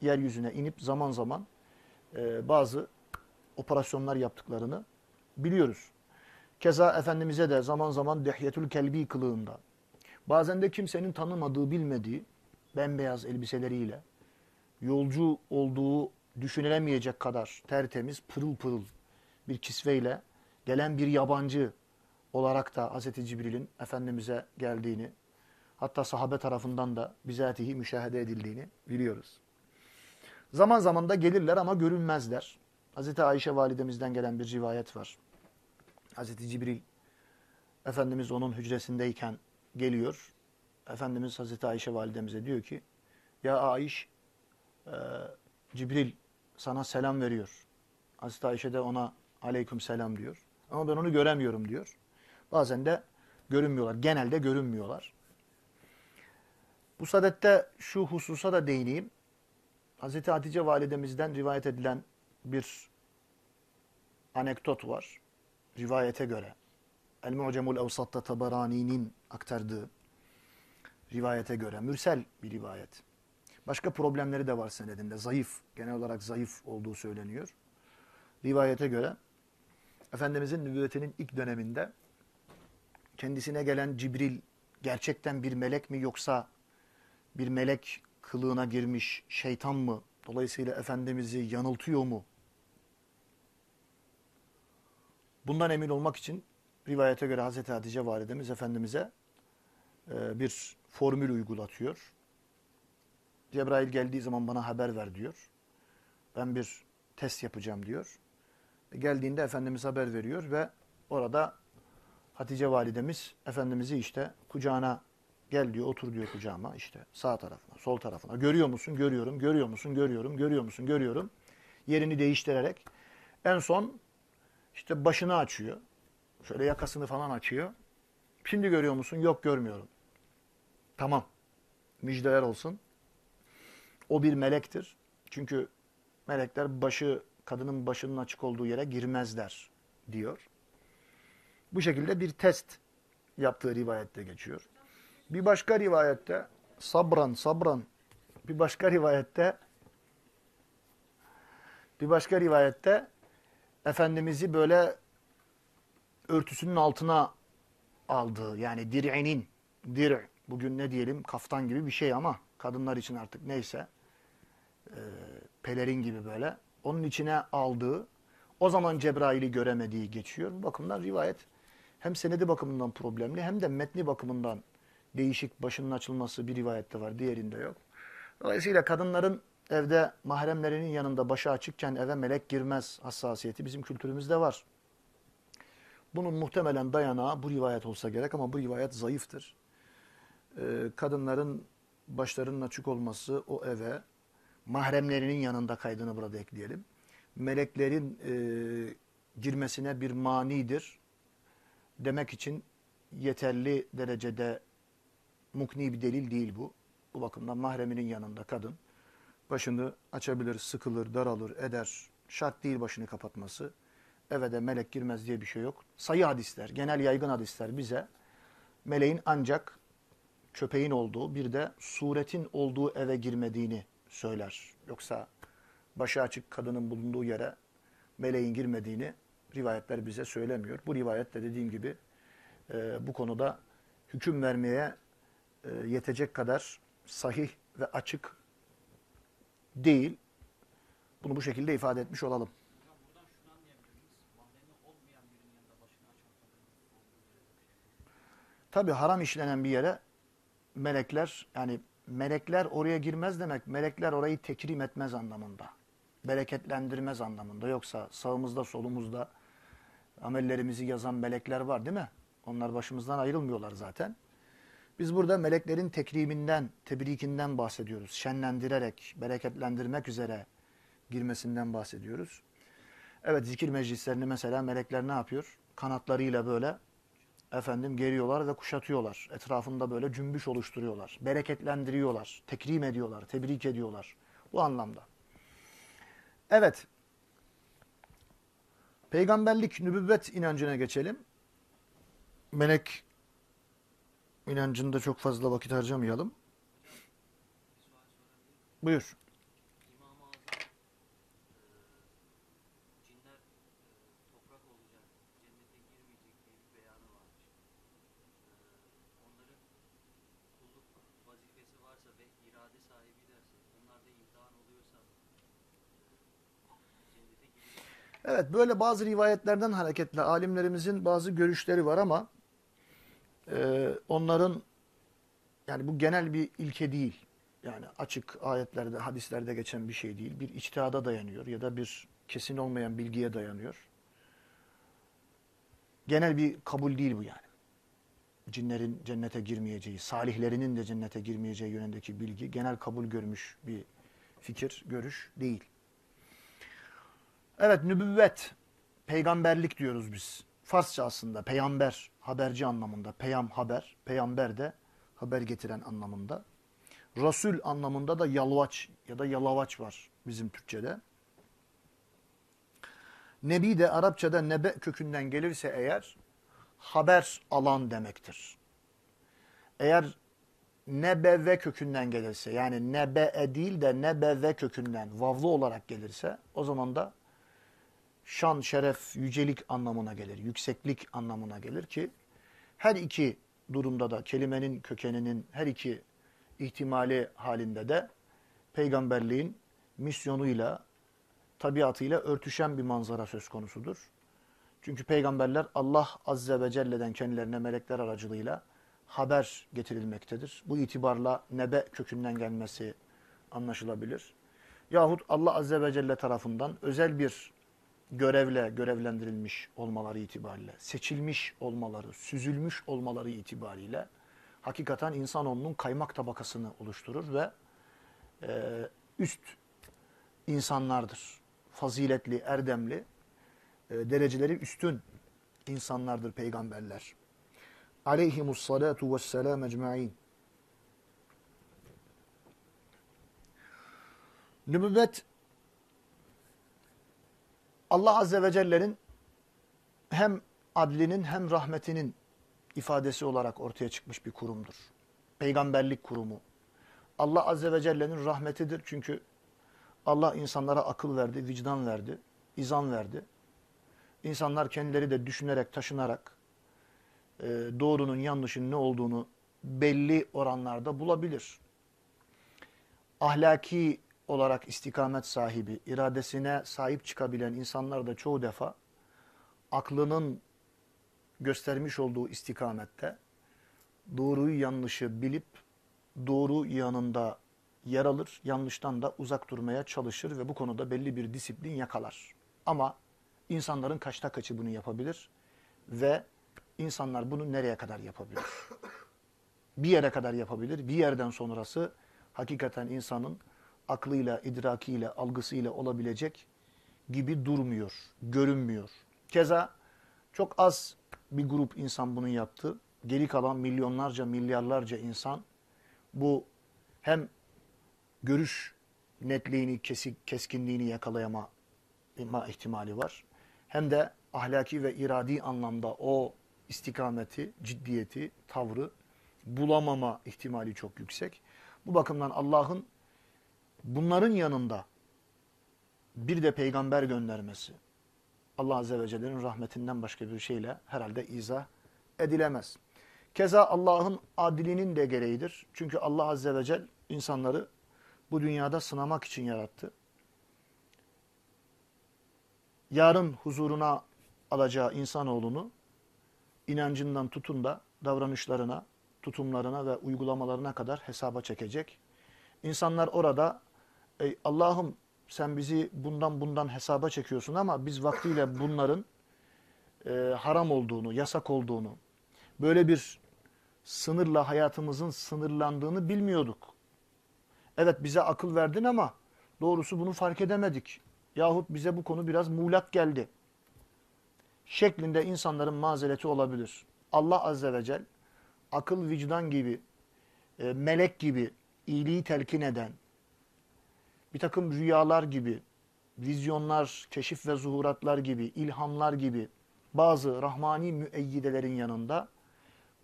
Speaker 1: yeryüzüne inip zaman zaman e, bazı operasyonlar yaptıklarını biliyoruz. Keza Efendimiz'e de zaman zaman dehyetül kelbi kılığında, bazen de kimsenin tanımadığı, bilmediği bembeyaz elbiseleriyle, yolcu olduğu düşünülemeyecek kadar tertemiz, pırıl pırıl bir kisveyle gelen bir yabancı olarak da Hz. Cibril'in Efendimiz'e geldiğini, hatta sahabe tarafından da bizatihi müşahede edildiğini biliyoruz. Zaman zaman da gelirler ama görünmezler. Hz. Ayşe validemizden gelen bir rivayet var. Hz. Cibril, Efendimiz onun hücresindeyken geliyor. Efendimiz Hz. Ayşe validemize diyor ki, Ya Ayş, e, Cibril sana selam veriyor. Hz. Ayşe de ona aleyküm selam diyor. Ama ben onu göremiyorum diyor. Bazen de görünmüyorlar. Genelde görünmüyorlar. Bu sadette şu hususa da değineyim. Hz. Hatice validemizden rivayet edilen bir anekdot var. Rivayete göre. El-Mu'cemul Evsat'ta Tabarani'nin aktardığı rivayete göre. Mürsel bir rivayet. Başka problemleri de var senedinde. Zayıf, genel olarak zayıf olduğu söyleniyor. Rivayete göre Efendimizin nübüvvetinin ilk döneminde kendisine gelen Cibril gerçekten bir melek mi yoksa bir melek kılığına girmiş şeytan mı? Dolayısıyla Efendimiz'i yanıltıyor mu? Bundan emin olmak için rivayete göre Hazreti Hatice validemiz Efendimiz'e e, bir formül uygulatıyor. Cebrail geldiği zaman bana haber ver diyor. Ben bir test yapacağım diyor. Geldiğinde Efendimiz haber veriyor ve orada Hatice validemiz Efendimiz'i işte kucağına gel diyor, otur diyor kucağıma işte sağ tarafına, sol tarafına. Görüyor musun? Görüyorum. Görüyor musun? Görüyorum. Görüyor musun? Görüyorum. Yerini değiştirerek en son işte başını açıyor. Şöyle yakasını falan açıyor. Şimdi görüyor musun? Yok görmüyorum. Tamam. Müjdeler olsun. O bir melektir. Çünkü melekler başı, kadının başının açık olduğu yere girmezler diyor. Bu şekilde bir test yaptığı rivayette geçiyor. Bir başka rivayette sabran sabran bir başka rivayette bir başka rivayette Efendimiz'i böyle örtüsünün altına aldığı yani dir'inin dir bugün ne diyelim kaftan gibi bir şey ama kadınlar için artık neyse e, pelerin gibi böyle onun içine aldığı o zaman Cebrail'i göremediği geçiyor. Bu bakımdan rivayet hem senedi bakımından problemli hem de metni bakımından değişik başının açılması bir rivayette var, diğerinde yok. Dolayısıyla kadınların evde mahremlerinin yanında başı açıkken eve melek girmez hassasiyeti bizim kültürümüzde var. Bunun muhtemelen dayanağı bu rivayet olsa gerek ama bu rivayet zayıftır. Ee, kadınların başlarının açık olması o eve mahremlerinin yanında kaydını burada ekleyelim. Meleklerin e, girmesine bir manidir demek için yeterli derecede mukni bir delil değil bu. Bu bakımdan mahreminin yanında kadın başını açabilir, sıkılır, daralır, eder. Şart değil başını kapatması. Eve de melek girmez diye bir şey yok. Sayı hadisler, genel yaygın hadisler bize meleğin ancak köpeğin olduğu bir de suretin olduğu eve girmediğini söyler. Yoksa başı açık kadının bulunduğu yere meleğin girmediğini rivayetler bize söylemiyor. Bu rivayet de dediğim gibi e, bu konuda hüküm vermeye e, yetecek kadar sahih ve açık değil. Bunu bu şekilde ifade etmiş olalım. Tabi haram işlenen bir yere melekler yani melekler oraya girmez demek melekler orayı tekrim etmez anlamında. Bereketlendirmez anlamında. Yoksa sağımızda solumuzda amellerimizi yazan melekler var değil mi? Onlar başımızdan ayrılmıyorlar zaten. Biz burada meleklerin tekriminden, tebrikinden bahsediyoruz. Şenlendirerek, bereketlendirmek üzere girmesinden bahsediyoruz. Evet zikir meclislerini mesela melekler ne yapıyor? Kanatlarıyla böyle efendim geriyorlar ve kuşatıyorlar. Etrafında böyle cümbüş oluşturuyorlar. Bereketlendiriyorlar, tekrim ediyorlar, tebrik ediyorlar. Bu anlamda. Evet. Peygamberlik, nübüvvet inancına geçelim. Melek inancında çok fazla vakit harcamayalım. Buyur. Evet böyle bazı rivayetlerden hareketle alimlerimizin bazı görüşleri var ama e, onların yani bu genel bir ilke değil. Yani açık ayetlerde, hadislerde geçen bir şey değil. Bir içtihada dayanıyor ya da bir kesin olmayan bilgiye dayanıyor. Genel bir kabul değil bu yani. Cinlerin cennete girmeyeceği, salihlerinin de cennete girmeyeceği yönündeki bilgi genel kabul görmüş bir fikir, görüş değil. Evet nübüvvet, peygamberlik diyoruz biz. Farsça aslında peygamber, haberci anlamında. Peyam haber, peygamber de haber getiren anlamında. Rasul anlamında da yalvaç ya da yalavaç var bizim Türkçe'de. Nebi de Arapçada nebe kökünden gelirse eğer haber alan demektir. Eğer nebeve kökünden gelirse yani nebe değil de nebeve kökünden vavlı olarak gelirse o zaman da şan, şeref, yücelik anlamına gelir. Yükseklik anlamına gelir ki her iki durumda da kelimenin kökeninin her iki ihtimali halinde de peygamberliğin misyonuyla, tabiatıyla örtüşen bir manzara söz konusudur. Çünkü peygamberler Allah Azze ve Celle'den kendilerine melekler aracılığıyla haber getirilmektedir. Bu itibarla nebe kökünden gelmesi anlaşılabilir. Yahut Allah Azze ve Celle tarafından özel bir görevle görevlendirilmiş olmaları itibariyle, seçilmiş olmaları, süzülmüş olmaları itibariyle hakikaten insanoğlunun kaymak tabakasını oluşturur ve e, üst insanlardır. Faziletli, erdemli, e, dereceleri üstün insanlardır peygamberler. Aleyhimus salatu vesselam ecma'in. Nübüvvet Allah Azze ve Celle'nin hem adlinin hem rahmetinin ifadesi olarak ortaya çıkmış bir kurumdur. Peygamberlik kurumu. Allah Azze ve Celle'nin rahmetidir çünkü Allah insanlara akıl verdi, vicdan verdi, izan verdi. İnsanlar kendileri de düşünerek, taşınarak e, doğrunun, yanlışın ne olduğunu belli oranlarda bulabilir. Ahlaki olarak istikamet sahibi, iradesine sahip çıkabilen insanlar da çoğu defa aklının göstermiş olduğu istikamette doğruyu yanlışı bilip doğru yanında yer alır, yanlıştan da uzak durmaya çalışır ve bu konuda belli bir disiplin yakalar. Ama insanların kaçta kaçı bunu yapabilir ve insanlar bunu nereye kadar yapabilir? Bir yere kadar yapabilir, bir yerden sonrası hakikaten insanın aklıyla, idrakiyle, algısıyla olabilecek gibi durmuyor, görünmüyor. Keza çok az bir grup insan bunu yaptı. Geri kalan milyonlarca, milyarlarca insan bu hem görüş netliğini, kesik, keskinliğini yakalayama ima ihtimali var. Hem de ahlaki ve iradi anlamda o istikameti, ciddiyeti, tavrı bulamama ihtimali çok yüksek. Bu bakımdan Allah'ın bunların yanında bir de peygamber göndermesi Allah Azze ve Celle'nin rahmetinden başka bir şeyle herhalde izah edilemez. Keza Allah'ın adilinin de gereğidir. Çünkü Allah Azze ve Celle insanları bu dünyada sınamak için yarattı. Yarın huzuruna alacağı insanoğlunu inancından tutun da davranışlarına, tutumlarına ve uygulamalarına kadar hesaba çekecek. İnsanlar orada Ey Allah'ım sen bizi bundan bundan hesaba çekiyorsun ama biz vaktiyle bunların e, haram olduğunu, yasak olduğunu, böyle bir sınırla hayatımızın sınırlandığını bilmiyorduk. Evet bize akıl verdin ama doğrusu bunu fark edemedik. Yahut bize bu konu biraz muğlak geldi. Şeklinde insanların mazereti olabilir. Allah Azze ve Celle akıl vicdan gibi, e, melek gibi iyiliği telkin eden, bir takım rüyalar gibi, vizyonlar, keşif ve zuhuratlar gibi, ilhamlar gibi bazı rahmani müeyyidelerin yanında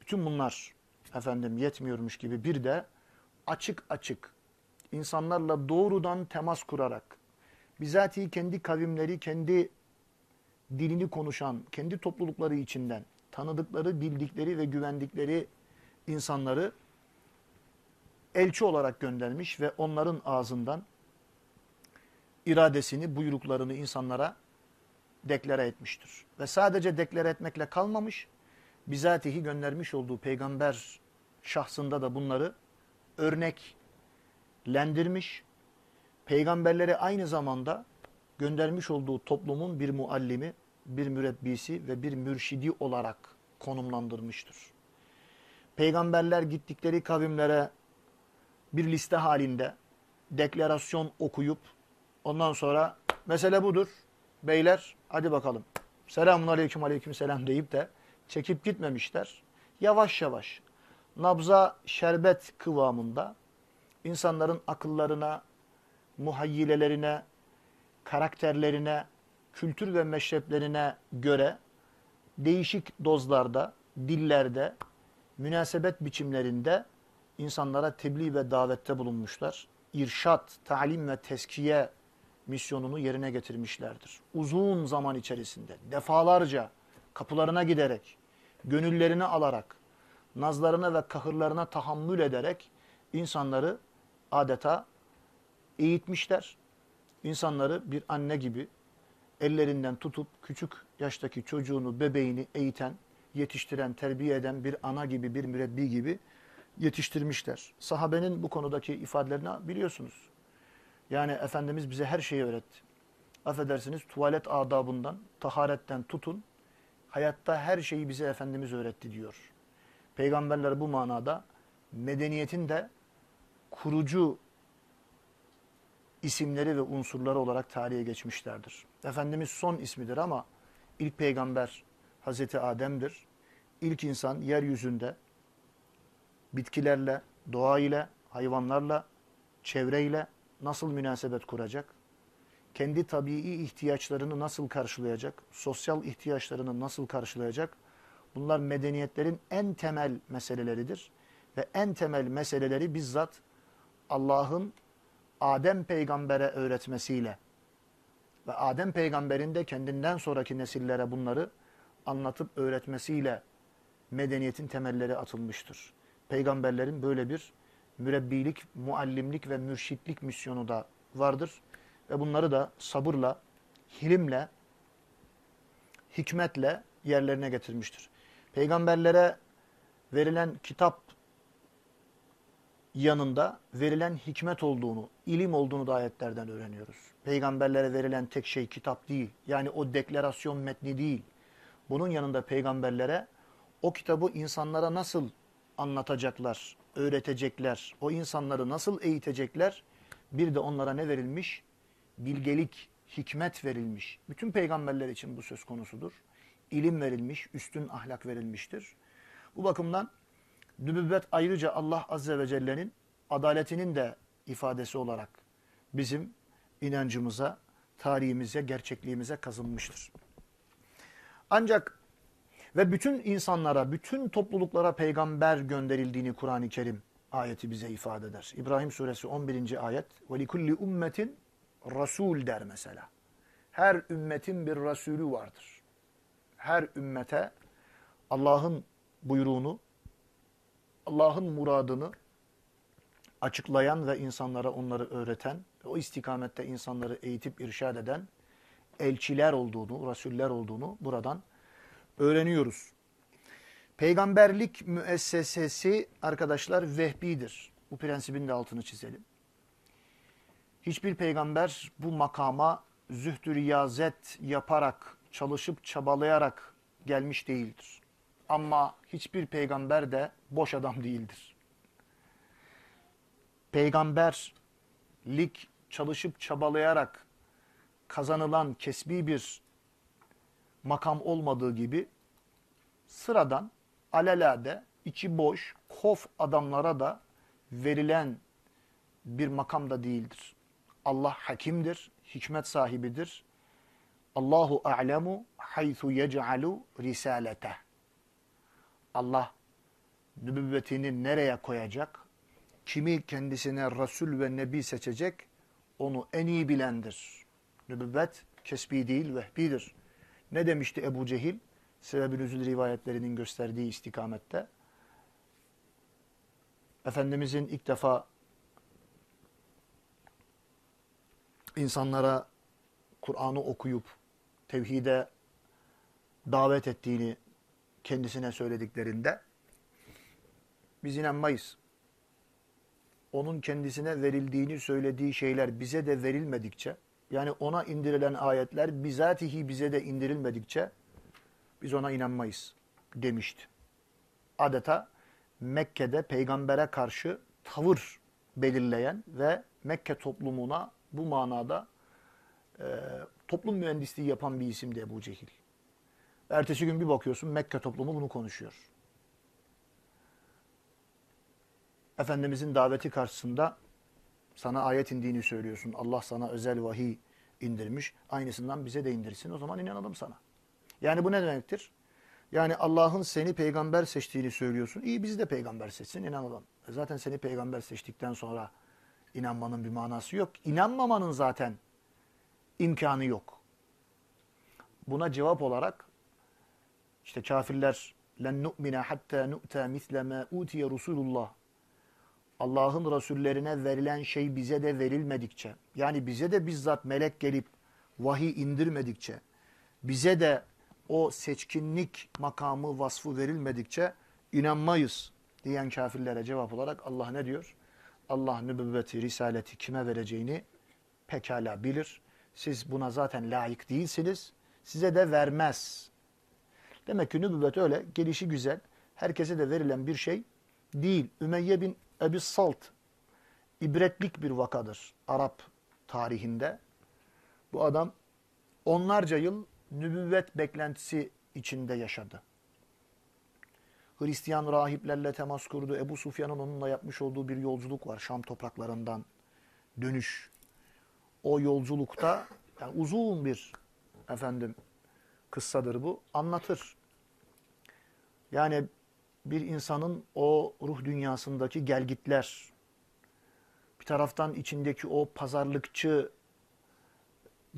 Speaker 1: bütün bunlar efendim yetmiyormuş gibi bir de açık açık insanlarla doğrudan temas kurarak bizatihi kendi kavimleri, kendi dilini konuşan, kendi toplulukları içinden tanıdıkları, bildikleri ve güvendikleri insanları elçi olarak göndermiş ve onların ağzından iradesini, buyruklarını insanlara deklare etmiştir. Ve sadece deklare etmekle kalmamış, bizatihi göndermiş olduğu peygamber şahsında da bunları örneklendirmiş. Peygamberleri aynı zamanda göndermiş olduğu toplumun bir muallimi, bir mürebbisi ve bir mürşidi olarak konumlandırmıştır. Peygamberler gittikleri kavimlere bir liste halinde deklarasyon okuyup ondan sonra mesele budur. Beyler hadi bakalım. Selamun aleyküm aleyküm selam deyip de çekip gitmemişler. Yavaş yavaş nabza şerbet kıvamında insanların akıllarına, muhayyilelerine, karakterlerine, kültür ve meşreplerine göre değişik dozlarda, dillerde, münasebet biçimlerinde insanlara tebliğ ve davette bulunmuşlar. İrşat, talim ve teskiye misyonunu yerine getirmişlerdir. Uzun zaman içerisinde defalarca kapılarına giderek, gönüllerini alarak, nazlarına ve kahırlarına tahammül ederek insanları adeta eğitmişler. İnsanları bir anne gibi ellerinden tutup küçük yaştaki çocuğunu, bebeğini eğiten, yetiştiren, terbiye eden bir ana gibi, bir mürebbi gibi yetiştirmişler. Sahabenin bu konudaki ifadelerini biliyorsunuz. Yani Efendimiz bize her şeyi öğretti. Affedersiniz tuvalet adabından, taharetten tutun, hayatta her şeyi bize Efendimiz öğretti diyor. Peygamberler bu manada medeniyetin de kurucu isimleri ve unsurları olarak tarihe geçmişlerdir. Efendimiz son ismidir ama ilk peygamber Hazreti Adem'dir. İlk insan yeryüzünde bitkilerle, doğa ile, hayvanlarla, çevreyle nasıl münasebet kuracak? Kendi tabii ihtiyaçlarını nasıl karşılayacak? Sosyal ihtiyaçlarını nasıl karşılayacak? Bunlar medeniyetlerin en temel meseleleridir. Ve en temel meseleleri bizzat Allah'ın Adem peygambere öğretmesiyle ve Adem peygamberin de kendinden sonraki nesillere bunları anlatıp öğretmesiyle medeniyetin temelleri atılmıştır. Peygamberlerin böyle bir mürebbilik, muallimlik ve mürşitlik misyonu da vardır. Ve bunları da sabırla, hilimle, hikmetle yerlerine getirmiştir. Peygamberlere verilen kitap yanında verilen hikmet olduğunu, ilim olduğunu da ayetlerden öğreniyoruz. Peygamberlere verilen tek şey kitap değil. Yani o deklarasyon metni değil. Bunun yanında peygamberlere o kitabı insanlara nasıl anlatacaklar, öğretecekler, o insanları nasıl eğitecekler, bir de onlara ne verilmiş? Bilgelik, hikmet verilmiş. Bütün peygamberler için bu söz konusudur. İlim verilmiş, üstün ahlak verilmiştir. Bu bakımdan nübüvvet ayrıca Allah Azze ve Celle'nin adaletinin de ifadesi olarak bizim inancımıza tarihimize, gerçekliğimize kazınmıştır. Ancak ve bütün insanlara, bütün topluluklara peygamber gönderildiğini Kur'an-ı Kerim ayeti bize ifade eder. İbrahim suresi 11. ayet likulli ummetin rasul der mesela. Her ümmetin bir rasulü vardır. Her ümmete Allah'ın buyruğunu, Allah'ın muradını açıklayan ve insanlara onları öğreten, o istikamette insanları eğitip irşad eden elçiler olduğunu, rasuller olduğunu buradan öğreniyoruz. Peygamberlik müessesesi arkadaşlar vehbidir. Bu prensibin de altını çizelim. Hiçbir peygamber bu makama zühdü riyazet yaparak, çalışıp çabalayarak gelmiş değildir. Ama hiçbir peygamber de boş adam değildir. Peygamberlik çalışıp çabalayarak kazanılan kesbi bir makam olmadığı gibi sıradan alelade içi boş kof adamlara da verilen bir makam da değildir. Allah hakimdir, hikmet sahibidir. Allahu a'lemu haythu yec'alu risalete. Allah nübüvvetini nereye koyacak? Kimi kendisine Resul ve Nebi seçecek? Onu en iyi bilendir. Nübüvvet kesbi değil vehbidir. Ne demişti Ebu Cehil? Sebeb-i nüzul rivayetlerinin gösterdiği istikamette. Efendimizin ilk defa insanlara Kur'an'ı okuyup tevhide davet ettiğini kendisine söylediklerinde biz inanmayız. Onun kendisine verildiğini söylediği şeyler bize de verilmedikçe yani ona indirilen ayetler bizatihi bize de indirilmedikçe biz ona inanmayız demişti. Adeta Mekke'de peygambere karşı tavır belirleyen ve Mekke toplumuna bu manada e, toplum mühendisliği yapan bir isimdi Ebu Cehil. Ertesi gün bir bakıyorsun Mekke toplumu bunu konuşuyor. Efendimizin daveti karşısında sana ayet indiğini söylüyorsun. Allah sana özel vahiy indirmiş. Aynısından bize de indirsin. O zaman inanalım sana. Yani bu ne demektir? Yani Allah'ın seni peygamber seçtiğini söylüyorsun. İyi bizi de peygamber seçsin inanalım. E zaten seni peygamber seçtikten sonra inanmanın bir manası yok. İnanmamanın zaten imkanı yok. Buna cevap olarak işte kafirler len nu'mine hatta nu'ta misle ma utiye Resulullah Allah'ın Resullerine verilen şey bize de verilmedikçe, yani bize de bizzat melek gelip vahiy indirmedikçe, bize de o seçkinlik makamı, vasfı verilmedikçe inanmayız diyen kafirlere cevap olarak Allah ne diyor? Allah nübüvveti, risaleti kime vereceğini pekala bilir. Siz buna zaten layık değilsiniz. Size de vermez. Demek ki nübüvvet öyle gelişi güzel. Herkese de verilen bir şey değil. Ümeyye bin Ebi Salt ibretlik bir vakadır Arap tarihinde. Bu adam onlarca yıl nübüvvet beklentisi içinde yaşadı. Hristiyan rahiplerle temas kurdu. Ebu Sufyan'ın onunla yapmış olduğu bir yolculuk var. Şam topraklarından dönüş. O yolculukta yani uzun bir efendim kıssadır bu. Anlatır. Yani bir insanın o ruh dünyasındaki gelgitler, bir taraftan içindeki o pazarlıkçı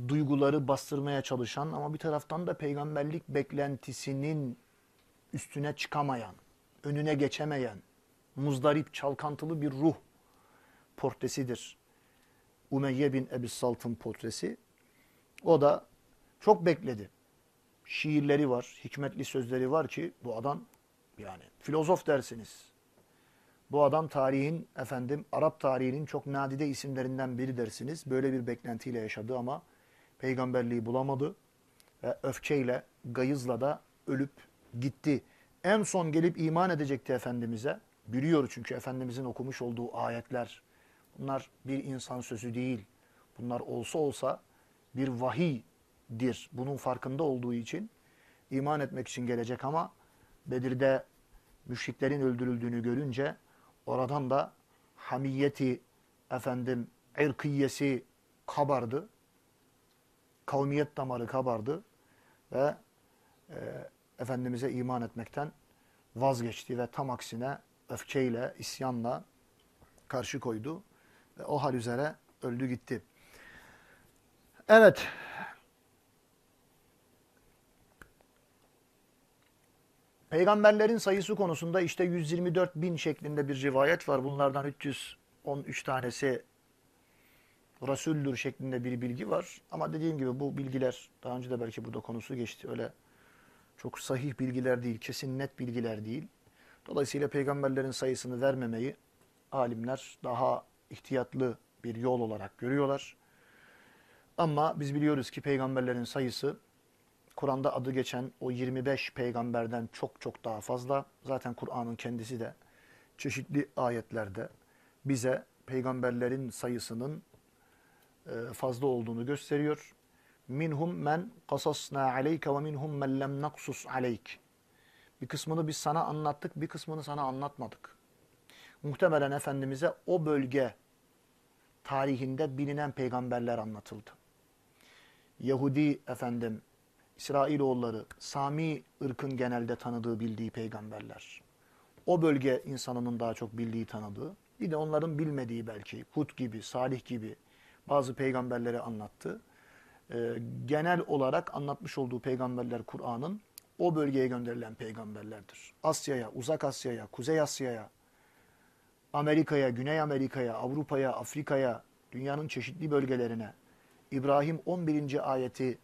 Speaker 1: duyguları bastırmaya çalışan ama bir taraftan da peygamberlik beklentisinin üstüne çıkamayan, önüne geçemeyen, muzdarip, çalkantılı bir ruh portresidir. Umeyye bin Ebi Salt'ın portresi. O da çok bekledi. Şiirleri var, hikmetli sözleri var ki bu adam yani filozof dersiniz. Bu adam tarihin efendim Arap tarihinin çok nadide isimlerinden biri dersiniz. Böyle bir beklentiyle yaşadı ama peygamberliği bulamadı ve öfkeyle, gayızla da ölüp gitti. En son gelip iman edecekti Efendimiz'e. Biliyor çünkü Efendimiz'in okumuş olduğu ayetler. Bunlar bir insan sözü değil. Bunlar olsa olsa bir vahiydir. Bunun farkında olduğu için iman etmek için gelecek ama Bedir'de müşriklerin öldürüldüğünü görünce oradan da hamiyeti efendim irkiyesi kabardı. kavmiyet damarı kabardı ve e, Efendimiz'e iman etmekten vazgeçti ve tam aksine öfkeyle, isyanla karşı koydu. Ve o hal üzere öldü gitti. Evet. Peygamberlerin sayısı konusunda işte 124 bin şeklinde bir rivayet var. Bunlardan 313 tanesi Resul'dür şeklinde bir bilgi var. Ama dediğim gibi bu bilgiler daha önce de belki burada konusu geçti. Öyle çok sahih bilgiler değil, kesin net bilgiler değil. Dolayısıyla peygamberlerin sayısını vermemeyi alimler daha ihtiyatlı bir yol olarak görüyorlar. Ama biz biliyoruz ki peygamberlerin sayısı Kur'an'da adı geçen o 25 peygamberden çok çok daha fazla. Zaten Kur'an'ın kendisi de çeşitli ayetlerde bize peygamberlerin sayısının e, fazla olduğunu gösteriyor. Minhum men kasasna aleyke ve minhum men lem naksus aleyk. Bir kısmını biz sana anlattık, bir kısmını sana anlatmadık. Muhtemelen Efendimiz'e o bölge tarihinde bilinen peygamberler anlatıldı. Yahudi efendim, İsrailoğulları, Sami ırkın genelde tanıdığı, bildiği peygamberler. O bölge insanının daha çok bildiği, tanıdığı. Bir de onların bilmediği belki Hud gibi, Salih gibi bazı peygamberleri anlattı. Ee, genel olarak anlatmış olduğu peygamberler Kur'an'ın o bölgeye gönderilen peygamberlerdir. Asya'ya, Uzak Asya'ya, Kuzey Asya'ya, Amerika'ya, Güney Amerika'ya, Avrupa'ya, Afrika'ya, dünyanın çeşitli bölgelerine, İbrahim 11. ayeti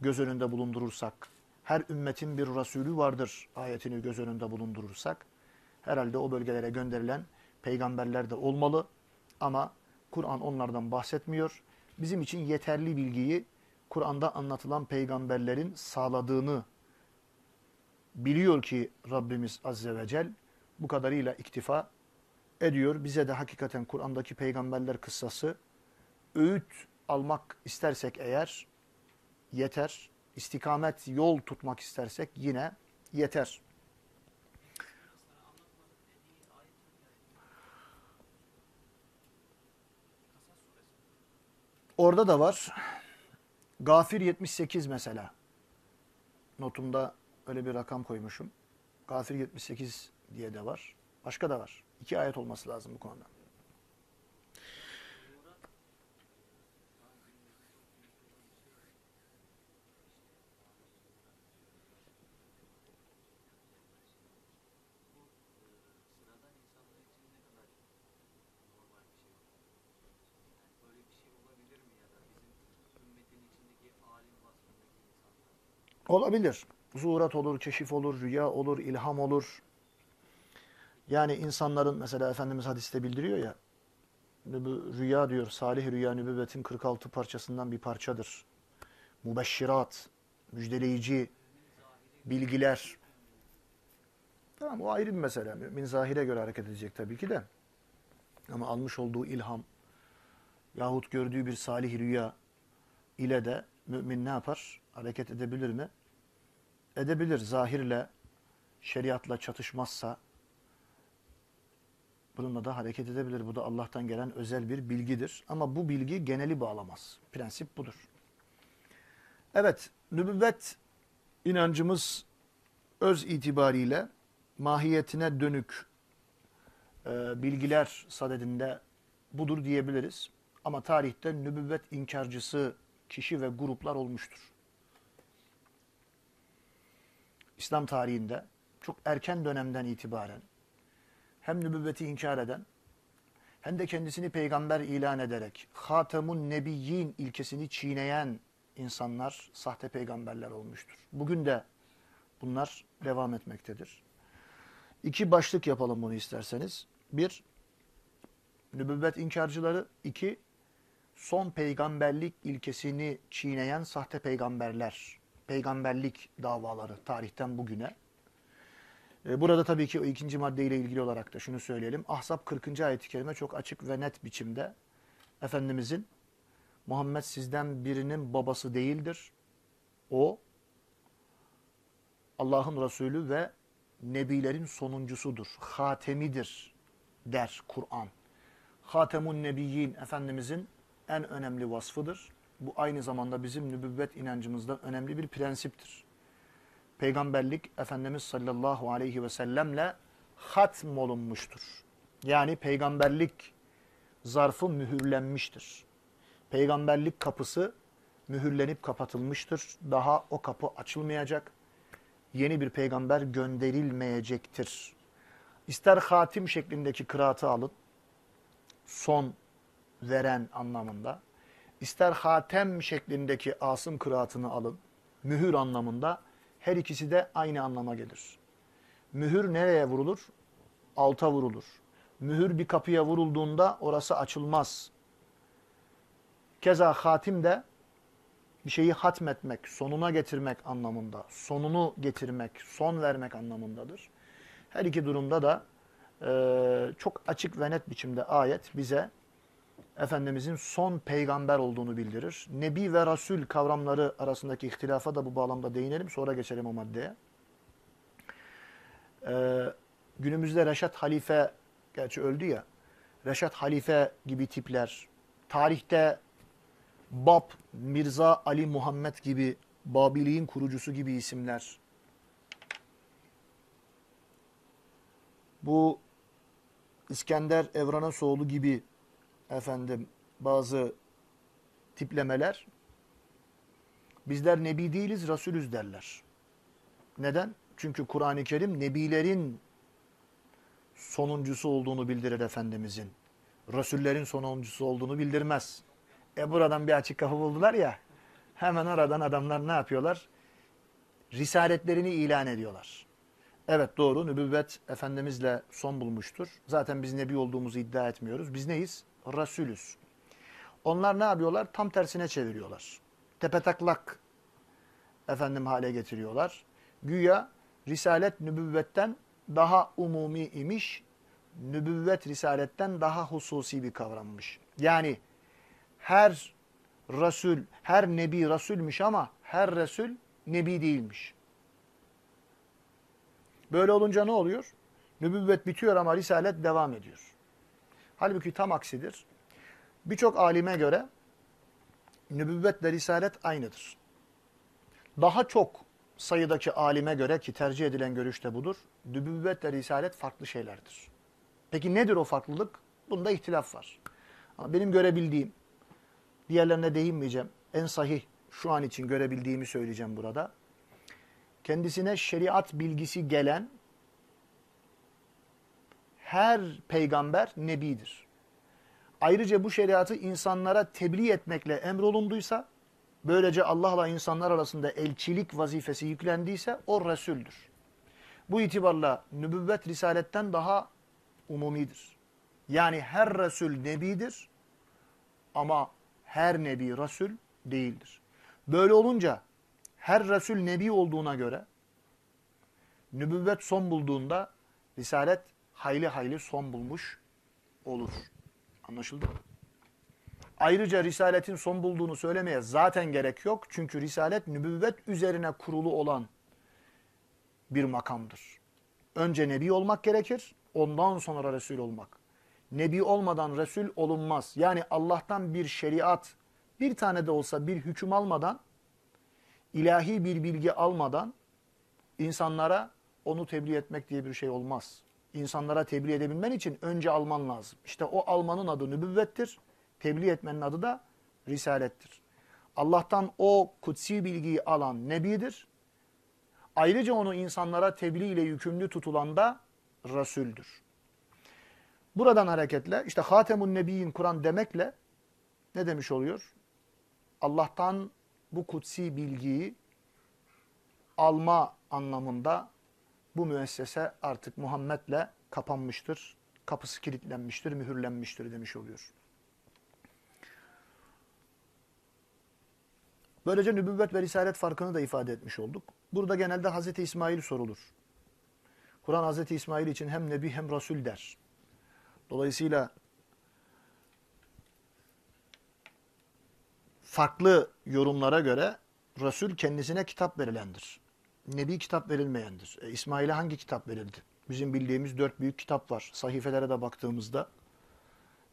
Speaker 1: göz önünde bulundurursak, her ümmetin bir Resulü vardır ayetini göz önünde bulundurursak, herhalde o bölgelere gönderilen peygamberler de olmalı. Ama Kur'an onlardan bahsetmiyor. Bizim için yeterli bilgiyi Kur'an'da anlatılan peygamberlerin sağladığını biliyor ki Rabbimiz Azze ve Celle bu kadarıyla iktifa ediyor. Bize de hakikaten Kur'an'daki peygamberler kıssası öğüt almak istersek eğer yeter. İstikamet yol tutmak istersek yine yeter. Orada da var. Gafir 78 mesela. Notumda öyle bir rakam koymuşum. Gafir 78 diye de var. Başka da var. İki ayet olması lazım bu konuda.
Speaker 2: sıradan insanlar için ne kadar normal bir şey. Yani böyle bir şey olabilir mi ya da bizim ümmetin içindeki alim vasfındaki insanlar?
Speaker 1: Olabilir. Zuhurat olur, keşif olur, rüya olur, ilham olur. Yani insanların mesela Efendimiz hadiste bildiriyor ya, rüya diyor, salih rüya nübüvvetin 46 parçasından bir parçadır. Mubeşşirat, müjdeleyici bilgiler. Tamam o ayrı bir mesele. Mümin zahire göre hareket edecek tabii ki de. Ama almış olduğu ilham yahut gördüğü bir salih rüya ile de mümin ne yapar? Hareket edebilir mi? Edebilir. Zahirle, şeriatla çatışmazsa bununla da hareket edebilir. Bu da Allah'tan gelen özel bir bilgidir. Ama bu bilgi geneli bağlamaz. Prensip budur. Evet, nübüvvet inancımız öz itibariyle mahiyetine dönük e, bilgiler sadedinde budur diyebiliriz. Ama tarihte nübüvvet inkarcısı kişi ve gruplar olmuştur. İslam tarihinde çok erken dönemden itibaren hem nübüvveti inkar eden hem de kendisini peygamber ilan ederek Hatemun Nebiyyin ilkesini çiğneyen insanlar sahte peygamberler olmuştur. Bugün de bunlar devam etmektedir. İki başlık yapalım bunu isterseniz. Bir, nübüvvet inkarcıları. iki son peygamberlik ilkesini çiğneyen sahte peygamberler. Peygamberlik davaları tarihten bugüne. E, Burada tabii ki o ikinci maddeyle ilgili olarak da şunu söyleyelim. Ahzab 40. ayet-i kerime çok açık ve net biçimde Efendimizin Muhammed sizden birinin babası değildir. O Allah'ın Resulü ve Nebilerin sonuncusudur. Hatemidir der Kur'an. Hatemun Nebiyyin Efendimizin en önemli vasfıdır. Bu aynı zamanda bizim nübüvvet inancımızda önemli bir prensiptir. Peygamberlik Efendimiz sallallahu aleyhi ve sellemle hatm olunmuştur. Yani peygamberlik zarfı mühürlenmiştir. Peygamberlik kapısı mühürlenip kapatılmıştır. Daha o kapı açılmayacak. Yeni bir peygamber gönderilmeyecektir. İster hatim şeklindeki kıraatı alın, son veren anlamında. İster hatem şeklindeki asım kıraatını alın, mühür anlamında. Her ikisi de aynı anlama gelir. Mühür nereye vurulur? Alta vurulur. Mühür bir kapıya vurulduğunda orası açılmaz. Keza hatim de bir şeyi hatmetmek, sonuna getirmek anlamında, sonunu getirmek, son vermek anlamındadır. Her iki durumda da e, çok açık ve net biçimde ayet bize Efendimizin son peygamber olduğunu bildirir. Nebi ve Rasul kavramları arasındaki ihtilafa da bu bağlamda değinelim. Sonra geçelim o maddeye. Ee, günümüzde Reşat Halife, gerçi öldü ya, Reşat Halife gibi tipler, tarihte Bab, Mirza Ali Muhammed gibi, Babiliğin kurucusu gibi isimler, bu İskender Evranasoğlu gibi efendim bazı tiplemeler bizler nebi değiliz rasulüz derler. Neden? Çünkü Kur'an-ı Kerim nebilerin sonuncusu olduğunu bildirir Efendimizin. Rasullerin sonuncusu olduğunu bildirmez. E buradan bir açık kapı buldular ya. Hemen oradan adamlar ne yapıyorlar? Risaletlerini ilan ediyorlar. Evet doğru nübüvvet Efendimizle son bulmuştur. Zaten biz nebi olduğumuzu iddia etmiyoruz. Biz neyiz? Rasulüz. Onlar ne yapıyorlar? Tam tersine çeviriyorlar. Tepetaklak efendim hale getiriyorlar. Güya risalet nübüvvetten daha umumi imiş, nübüvvet risaletten daha hususi bir kavrammış. Yani her Resul, her Nebi Resulmüş ama her Resul Nebi değilmiş. Böyle olunca ne oluyor? Nübüvvet bitiyor ama risalet devam ediyor. Halbuki tam aksidir. Birçok alime göre nübüvvetle risalet aynıdır. Daha çok sayıdaki alime göre ki tercih edilen görüş de budur. Nübüvvetle risalet farklı şeylerdir. Peki nedir o farklılık? Bunda ihtilaf var. Ama benim görebildiğim, diğerlerine değinmeyeceğim. En sahih şu an için görebildiğimi söyleyeceğim burada. Kendisine şeriat bilgisi gelen her peygamber nebidir. Ayrıca bu şeriatı insanlara tebliğ etmekle emrolunduysa, böylece Allah'la insanlar arasında elçilik vazifesi yüklendiyse o Resul'dür. Bu itibarla nübüvvet risaletten daha umumidir. Yani her Resul nebidir ama her nebi Resul değildir. Böyle olunca her Resul nebi olduğuna göre nübüvvet son bulduğunda risalet hayli hayli son bulmuş olur. Anlaşıldı mı? Ayrıca risaletin son bulduğunu söylemeye zaten gerek yok. Çünkü risalet nübüvvet üzerine kurulu olan bir makamdır. Önce nebi olmak gerekir, ondan sonra Resul olmak. Nebi olmadan Resul olunmaz. Yani Allah'tan bir şeriat, bir tane de olsa bir hüküm almadan, ilahi bir bilgi almadan insanlara onu tebliğ etmek diye bir şey olmaz insanlara tebliğ edebilmen için önce alman lazım. İşte o almanın adı nübüvvettir. Tebliğ etmenin adı da risalettir. Allah'tan o kutsi bilgiyi alan nebidir. Ayrıca onu insanlara tebliğ ile yükümlü tutulan da Resul'dür. Buradan hareketle işte Hatemun Nebiyin Kur'an demekle ne demiş oluyor? Allah'tan bu kutsi bilgiyi alma anlamında bu müessese artık Muhammed'le kapanmıştır. Kapısı kilitlenmiştir, mühürlenmiştir demiş oluyor. Böylece nübüvvet ve risalet farkını da ifade etmiş olduk. Burada genelde Hazreti İsmail sorulur. Kur'an Hazreti İsmail için hem Nebi hem Resul der. Dolayısıyla farklı yorumlara göre Resul kendisine kitap verilendir. Nebi kitap verilmeyendir. E, İsmail'e hangi kitap verildi? Bizim bildiğimiz dört büyük kitap var. Sahifelere de baktığımızda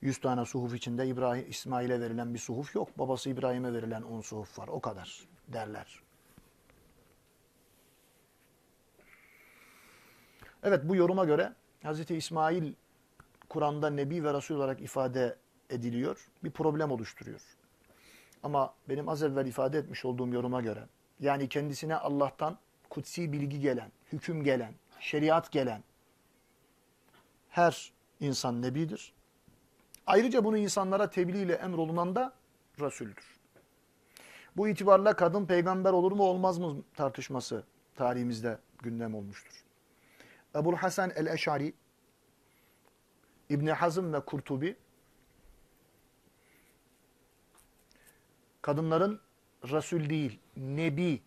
Speaker 1: 100 tane suhuf içinde İbrahim İsmail'e verilen bir suhuf yok. Babası İbrahim'e verilen 10 suhuf var. O kadar derler. Evet bu yoruma göre Hz. İsmail Kur'an'da Nebi ve Resul olarak ifade ediliyor. Bir problem oluşturuyor. Ama benim az evvel ifade etmiş olduğum yoruma göre yani kendisine Allah'tan kutsi bilgi gelen, hüküm gelen, şeriat gelen her insan nebidir. Ayrıca bunu insanlara tebliğ ile emrolunan da Resul'dür. Bu itibarla kadın peygamber olur mu olmaz mı tartışması tarihimizde gündem olmuştur. Ebul Hasan el-Eşari, İbni Hazım ve Kurtubi kadınların Resul değil, Nebi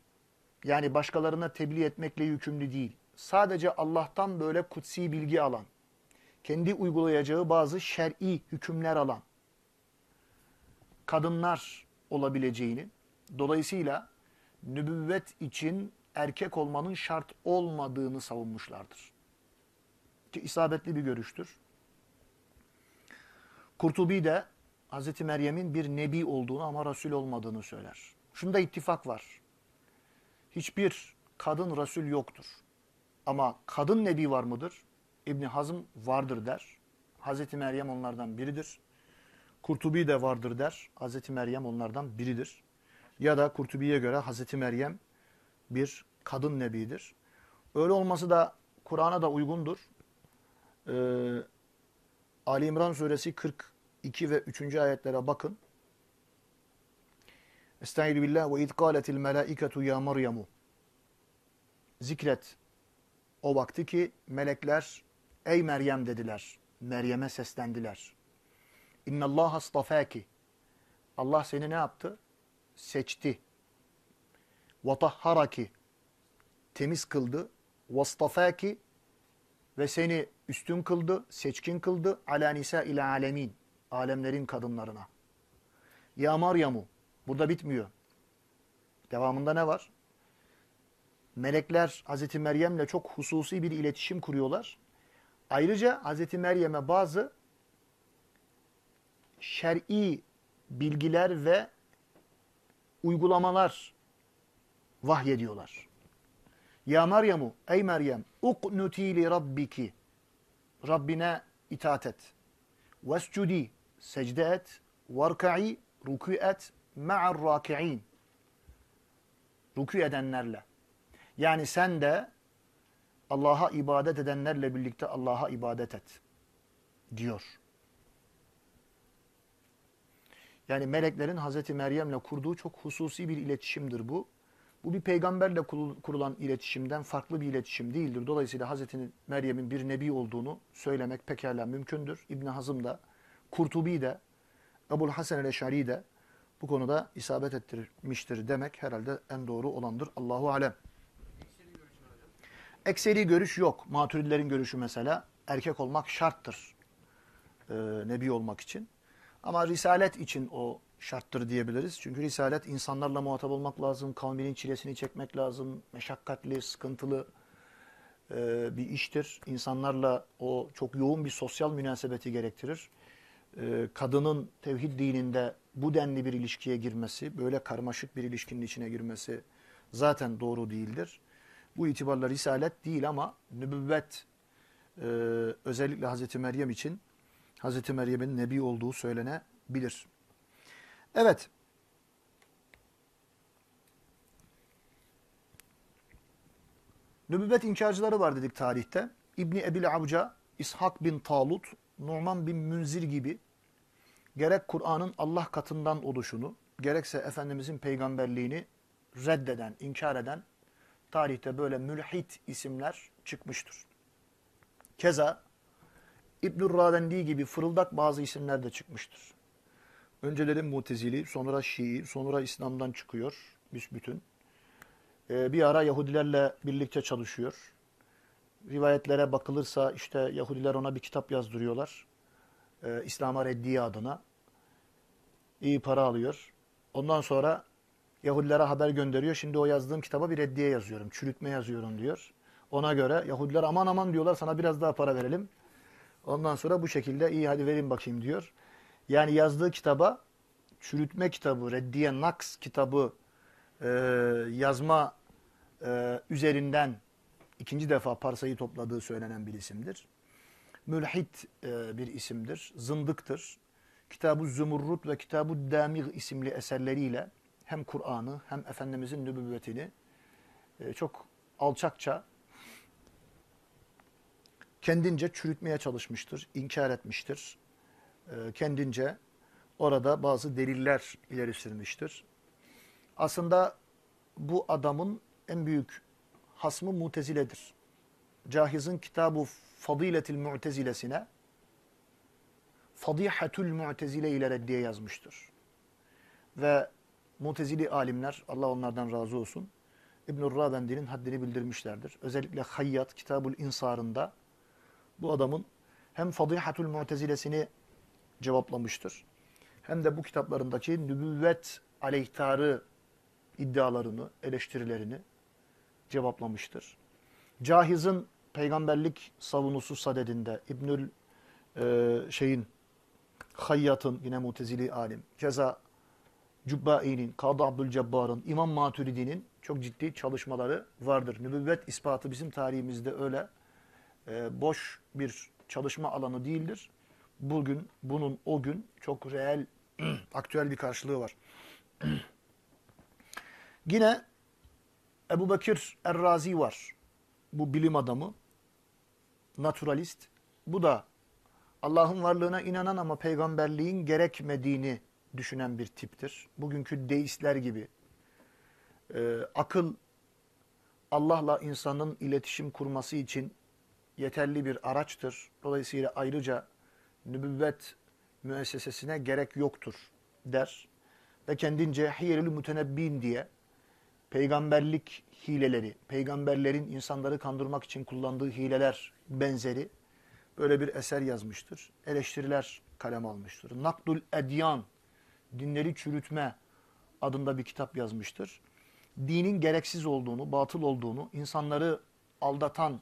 Speaker 1: yani başkalarına tebliğ etmekle yükümlü değil. Sadece Allah'tan böyle kutsi bilgi alan, kendi uygulayacağı bazı şer'i hükümler alan kadınlar olabileceğini, dolayısıyla nübüvvet için erkek olmanın şart olmadığını savunmuşlardır. Ki isabetli bir görüştür. Kurtubi de Hz. Meryem'in bir nebi olduğunu ama Resul olmadığını söyler. Şunda ittifak var. Hiçbir kadın Resul yoktur. Ama kadın nebi var mıdır? İbni Hazm vardır der. Hz. Meryem onlardan biridir. Kurtubi de vardır der. Hz. Meryem onlardan biridir. Ya da Kurtubi'ye göre Hz. Meryem bir kadın nebidir. Öyle olması da Kur'an'a da uygundur. Ee, Ali İmran suresi 42 ve 3. ayetlere bakın. Estaizu billah ve iz kâletil melâiketu ya Meryemu. Zikret o vakti ki melekler ey Meryem dediler. Meryem'e seslendiler. İnnallâh astafâki. Allah seni ne yaptı? Seçti. Ve tahharaki. Temiz kıldı. Vastafâki. Ve seni üstün kıldı, seçkin kıldı. Alâ nisa ile alemin. Alemlerin kadınlarına. Ya Meryem'u. Burada bitmiyor. Devamında ne var? Melekler Hazreti Meryem'le çok hususi bir iletişim kuruyorlar. Ayrıca Hazreti Meryem'e bazı şer'i bilgiler ve uygulamalar vahyediyorlar. Ya Meryem'u, ey Meryem, uknuti li rabbiki. Rabbine itaat et. Vescudi, secde et. Varka'i, rükû et. Ma'ar raki'in. Rükû edenlerle. Yani sen de Allah'a ibadet edenlerle birlikte Allah'a ibadet et. Diyor. Yani meleklerin Hazreti Meryem'le kurduğu çok hususi bir iletişimdir bu. Bu bir peygamberle kurulan iletişimden farklı bir iletişim değildir. Dolayısıyla Hazreti Meryem'in bir nebi olduğunu söylemek pekala mümkündür. İbn Hazım da, Kurtubi de, Ebul Hasan el-Eşari de bu konuda isabet ettirmiştir demek herhalde en doğru olandır. Allahu alem. Ekseri görüş yok. Maturidilerin görüşü mesela erkek olmak şarttır. Ee, nebi olmak için. Ama risalet için o şarttır diyebiliriz. Çünkü risalet insanlarla muhatap olmak lazım. Kavminin çilesini çekmek lazım. Meşakkatli, sıkıntılı e, bir iştir. İnsanlarla o çok yoğun bir sosyal münasebeti gerektirir. E, kadının tevhid dininde bu denli bir ilişkiye girmesi, böyle karmaşık bir ilişkinin içine girmesi zaten doğru değildir. Bu itibarla risalet değil ama nübüvvet e, özellikle Hazreti Meryem için Hazreti Meryem'in nebi olduğu söylenebilir. Evet. Nübüvvet inkarcıları var dedik tarihte. İbni Ebil Avca, İshak bin Talut, Numan bin Münzir gibi gerek Kur'an'ın Allah katından oluşunu, gerekse Efendimizin peygamberliğini reddeden, inkar eden tarihte böyle mülhit isimler çıkmıştır. Keza İbnül Ravendi gibi fırıldak bazı isimler de çıkmıştır. Önceleri Mutezili, sonra Şii, sonra İslam'dan çıkıyor büsbütün. Ee, bir ara Yahudilerle birlikte çalışıyor. Rivayetlere bakılırsa işte Yahudiler ona bir kitap yazdırıyorlar. Ee, İslam'a reddiye adına. İyi para alıyor. Ondan sonra Yahudilere haber gönderiyor. Şimdi o yazdığım kitaba bir reddiye yazıyorum. Çürütme yazıyorum diyor. Ona göre Yahudiler aman aman diyorlar sana biraz daha para verelim. Ondan sonra bu şekilde iyi hadi verin bakayım diyor. Yani yazdığı kitaba çürütme kitabı, reddiye naks kitabı e, yazma e, üzerinden ikinci defa parsayı topladığı söylenen bir isimdir. Mülhit e, bir isimdir, zındıktır. Kitab-ı Zümurrut ve Kitab-ı Damig isimli eserleriyle hem Kur'an'ı hem Efendimizin nübüvvetini e, çok alçakça kendince çürütmeye çalışmıştır, inkar etmiştir. E, kendince orada bazı deliller ileri sürmüştür. Aslında bu adamın en büyük hasmı muteziledir. Cahiz'in kitabı Fadiletil Mu'tezilesine Fadihatül Mu'tezile ile reddiye yazmıştır. Ve mutezili alimler, Allah onlardan razı olsun, İbn-i Rabendi'nin haddini bildirmişlerdir. Özellikle Hayyat, Kitabul İnsar'ında bu adamın hem Fadihatül Mu'tezilesini cevaplamıştır, hem de bu kitaplarındaki nübüvvet aleyhtarı iddialarını, eleştirilerini cevaplamıştır. Cahiz'in peygamberlik savunusu sadedinde İbnül e, şeyin Hayyat'ın yine mutezili alim, Ceza Cübbai'nin, Kadı Abdülcebbar'ın, İmam Maturidi'nin çok ciddi çalışmaları vardır. Nübüvvet ispatı bizim tarihimizde öyle e, boş bir çalışma alanı değildir. Bugün bunun o gün çok reel, aktüel bir karşılığı var. Yine Ebu Bekir Errazi var. Bu bilim adamı, naturalist. Bu da Allah'ın varlığına inanan ama peygamberliğin gerekmediğini düşünen bir tiptir. Bugünkü deistler gibi. Ee, akıl Allah'la insanın iletişim kurması için yeterli bir araçtır. Dolayısıyla ayrıca nübüvvet müessesesine gerek yoktur der. Ve kendince hiyerül mütenebbin diye peygamberlik hileleri, peygamberlerin insanları kandırmak için kullandığı hileler benzeri böyle bir eser yazmıştır. Eleştiriler kalem almıştır. Nakdul Edyan, dinleri çürütme adında bir kitap yazmıştır. Dinin gereksiz olduğunu, batıl olduğunu, insanları aldatan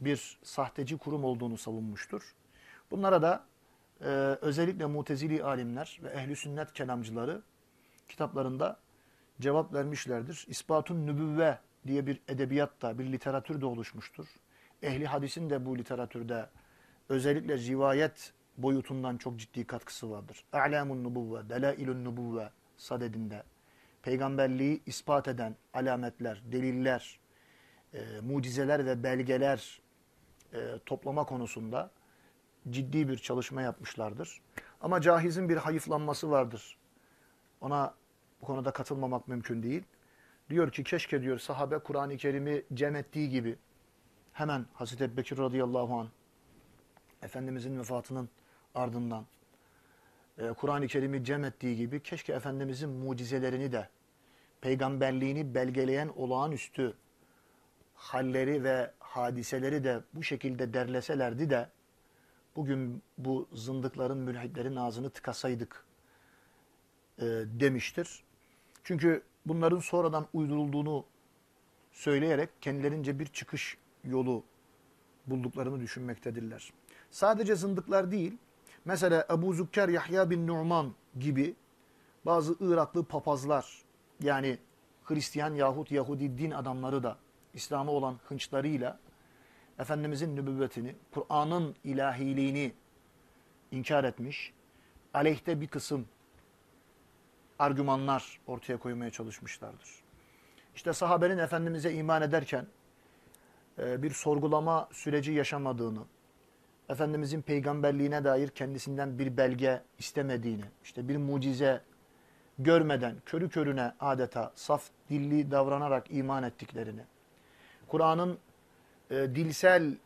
Speaker 1: bir sahteci kurum olduğunu savunmuştur. Bunlara da e, özellikle mutezili alimler ve ehli sünnet kelamcıları kitaplarında cevap vermişlerdir. İspatun nübüvve diye bir edebiyat da, bir literatür de oluşmuştur. Ehli hadisin de bu literatürde özellikle rivayet boyutundan çok ciddi katkısı vardır. A'lamun nubuvve, delailun nubuvve sadedinde peygamberliği ispat eden alametler, deliller, e, mucizeler ve belgeler e, toplama konusunda ciddi bir çalışma yapmışlardır. Ama cahizin bir hayıflanması vardır. Ona bu konuda katılmamak mümkün değil. Diyor ki keşke diyor sahabe Kur'an-ı Kerim'i cem ettiği gibi hemen Hazreti Ebubekir radıyallahu anh Efendimizin vefatının ardından e, Kur'an-ı Kerim'i cem ettiği gibi keşke Efendimizin mucizelerini de peygamberliğini belgeleyen olağanüstü halleri ve hadiseleri de bu şekilde derleselerdi de bugün bu zındıkların, mülhitlerin ağzını tıkasaydık e, demiştir. Çünkü bunların sonradan uydurulduğunu söyleyerek kendilerince bir çıkış yolu bulduklarını düşünmektedirler. Sadece zındıklar değil, mesela Ebu Zükker Yahya bin Numan gibi bazı Iraklı papazlar, yani Hristiyan yahut Yahudi din adamları da İslam'a olan hınçlarıyla Efendimizin nübüvvetini, Kur'an'ın ilahiliğini inkar etmiş, aleyhte bir kısım argümanlar ortaya koymaya çalışmışlardır. İşte sahabenin Efendimiz'e iman ederken e, bir sorgulama süreci yaşamadığını, Efendimizin peygamberliğine dair kendisinden bir belge istemediğini, işte bir mucize görmeden körü körüne adeta saf dilli davranarak iman ettiklerini, Kur'an'ın e, dilsel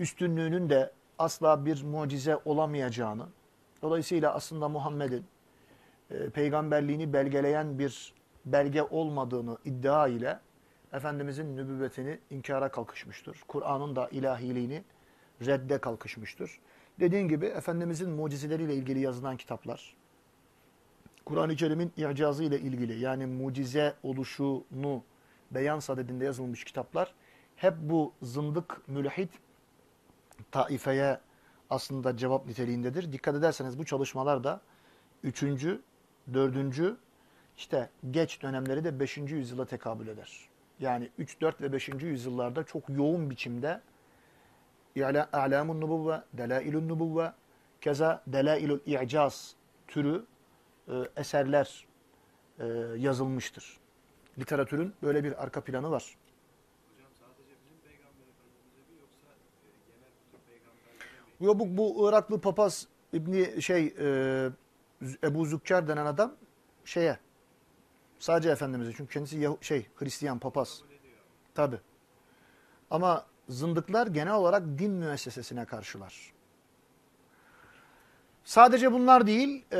Speaker 1: üstünlüğünün de asla bir mucize olamayacağını, dolayısıyla aslında Muhammed'in e, peygamberliğini belgeleyen bir belge olmadığını iddia ile Efendimizin nübüvvetini inkara kalkışmıştır. Kur'an'ın da ilahiliğini redde kalkışmıştır. Dediğim gibi Efendimizin mucizeleriyle ilgili yazılan kitaplar, Kur'an-ı Kerim'in icazı ile ilgili yani mucize oluşunu beyan sadedinde yazılmış kitaplar hep bu zındık, mülhit taifeye aslında cevap niteliğindedir. Dikkat ederseniz bu çalışmalar da 3. 4. işte geç dönemleri de 5. yüzyıla tekabül eder. Yani 3, 4 ve 5. yüzyıllarda çok yoğun biçimde A'lamun Nubuvve, Delailun Nubuvve, keza Delailul İ'caz türü e, eserler e, yazılmıştır. Literatürün böyle bir arka planı var.
Speaker 3: E?
Speaker 1: Yo, bu, bu Iraklı papaz İbni şey e, Ebu Zükkar denen adam şeye sadece Efendimiz'e çünkü kendisi Yahu- şey Hristiyan papaz. Tabi. Ama zındıklar genel olarak din müessesesine karşılar. Sadece bunlar değil, e,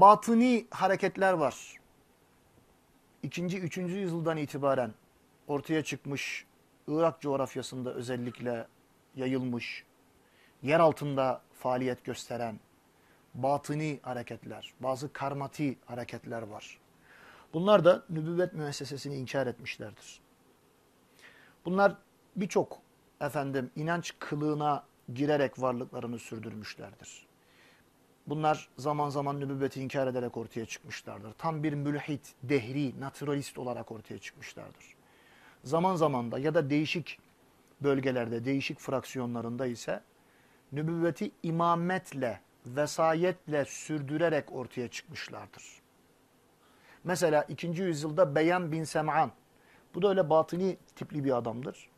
Speaker 1: batıni hareketler var. İkinci, üçüncü yüzyıldan itibaren ortaya çıkmış, Irak coğrafyasında özellikle yayılmış, yer altında faaliyet gösteren batıni hareketler, bazı karmati hareketler var. Bunlar da nübüvvet müessesesini inkar etmişlerdir. Bunlar birçok efendim inanç kılığına girerek varlıklarını sürdürmüşlerdir. Bunlar zaman zaman nübüvveti inkar ederek ortaya çıkmışlardır. Tam bir mülhit, dehri, naturalist olarak ortaya çıkmışlardır. Zaman zaman da ya da değişik bölgelerde, değişik fraksiyonlarında ise nübüvveti imametle, vesayetle sürdürerek ortaya çıkmışlardır. Mesela 2. yüzyılda Beyan bin Sem'an, bu da öyle batıni tipli bir adamdır.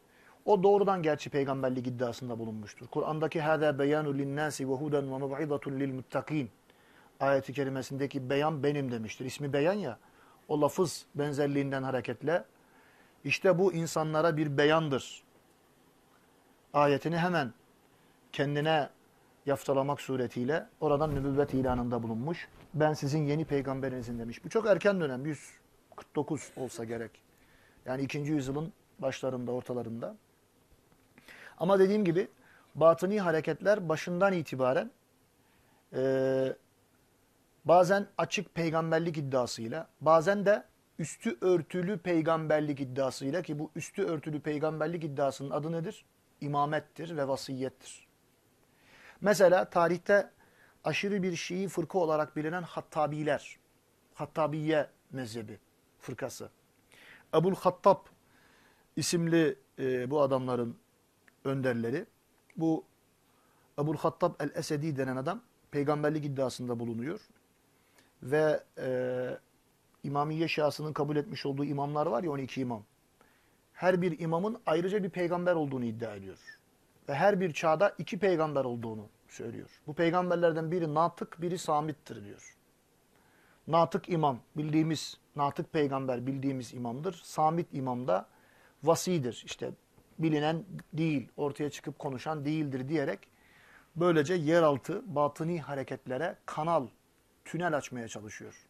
Speaker 1: O doğrudan gerçi peygamberlik iddiasında bulunmuştur. Kur'an'daki hâzâ beyanu linnâsi ve huden ve mev'idatun lil muttaqîn ayeti kerimesindeki beyan benim demiştir. İsmi beyan ya, o lafız benzerliğinden hareketle işte bu insanlara bir beyandır. Ayetini hemen kendine yaftalamak suretiyle oradan nübüvvet ilanında bulunmuş. Ben sizin yeni peygamberinizin demiş. Bu çok erken dönem. 149 olsa gerek. Yani 2. yüzyılın başlarında, ortalarında. Ama dediğim gibi batıni hareketler başından itibaren eee, bazen açık peygamberlik iddiasıyla, bazen de üstü örtülü peygamberlik iddiasıyla ki bu üstü örtülü peygamberlik iddiasının adı nedir? İmamettir ve vasiyettir. Mesela tarihte aşırı bir Şii fırka olarak bilinen Hattabiler, Hattabiye mezhebi fırkası. Ebul Hattab isimli e, bu adamların önderleri. Bu Ebul Hattab el-Esedi denen adam peygamberlik iddiasında bulunuyor. Ve e, İmamiye Şiasının kabul etmiş olduğu imamlar var ya 12 imam. Her bir imamın ayrıca bir peygamber olduğunu iddia ediyor. Ve her bir çağda iki peygamber olduğunu söylüyor. Bu peygamberlerden biri natık, biri samittir diyor. Natık imam, bildiğimiz natık peygamber bildiğimiz imamdır. Samit imam da vasidir. İşte bilinen değil, ortaya çıkıp konuşan değildir diyerek böylece yeraltı batıni hareketlere kanal, tünel açmaya çalışıyor.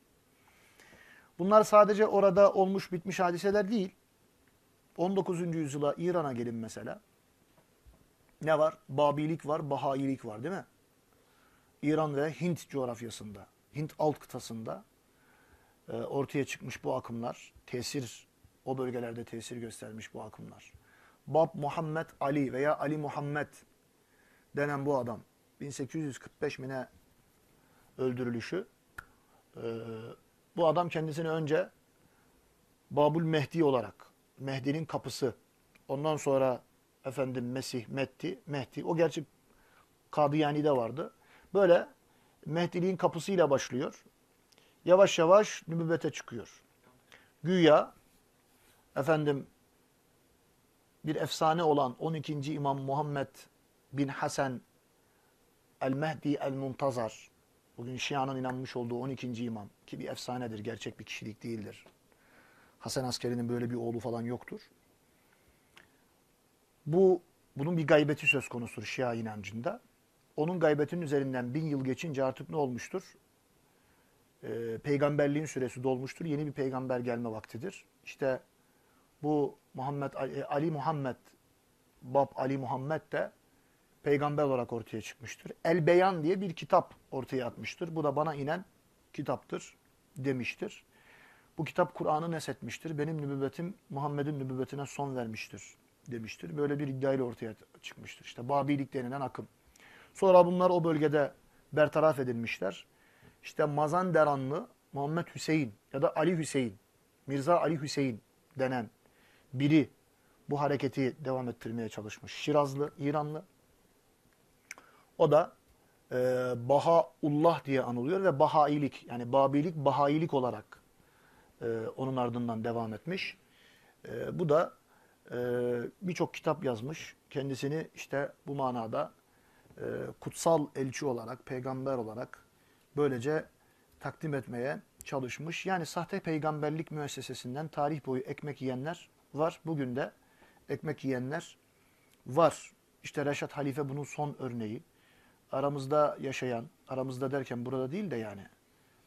Speaker 1: Bunlar sadece orada olmuş bitmiş hadiseler değil. 19. yüzyıla İran'a gelin mesela. Ne var? Babilik var, Bahailik var değil mi? İran ve Hint coğrafyasında, Hint alt kıtasında e, ortaya çıkmış bu akımlar. Tesir, o bölgelerde tesir göstermiş bu akımlar. Bab Muhammed Ali veya Ali Muhammed denen bu adam 1845 mine öldürülüşü. E, bu adam kendisini önce Babul Mehdi olarak, Mehdi'nin kapısı, ondan sonra efendim Mesih, Mehdi, Mehdi, o gerçi Kadıyani'de vardı. Böyle Mehdiliğin kapısıyla başlıyor. Yavaş yavaş nübüvvete çıkıyor. Güya efendim bir efsane olan 12. İmam Muhammed bin Hasan el-Mehdi el-Muntazar bugün Şia'nın inanmış olduğu 12. imam ki bir efsanedir, gerçek bir kişilik değildir. Hasan askerinin böyle bir oğlu falan yoktur. Bu bunun bir gaybeti söz konusudur Şia inancında. Onun gaybetinin üzerinden bin yıl geçince artık ne olmuştur? Ee, peygamberliğin süresi dolmuştur. Yeni bir peygamber gelme vaktidir. İşte bu Muhammed Ali, Muhammed Bab Ali Muhammed de peygamber olarak ortaya çıkmıştır. El Beyan diye bir kitap ortaya atmıştır. Bu da bana inen kitaptır demiştir. Bu kitap Kur'an'ı nesetmiştir. Benim nübüvvetim Muhammed'in nübüvvetine son vermiştir demiştir. Böyle bir iddiayla ortaya çıkmıştır. İşte Babilik denilen akım. Sonra bunlar o bölgede bertaraf edilmişler. İşte Mazanderanlı Muhammed Hüseyin ya da Ali Hüseyin, Mirza Ali Hüseyin denen biri bu hareketi devam ettirmeye çalışmış. Şirazlı, İranlı. O da e, Bahaullah diye anılıyor ve Bahailik yani Babilik, Bahailik olarak e, onun ardından devam etmiş. E, bu da e, birçok kitap yazmış. Kendisini işte bu manada e, kutsal elçi olarak, peygamber olarak böylece takdim etmeye çalışmış. Yani sahte peygamberlik müessesesinden tarih boyu ekmek yiyenler var. Bugün de ekmek yiyenler var. İşte Reşat Halife bunun son örneği. Aramızda yaşayan, aramızda derken burada değil de yani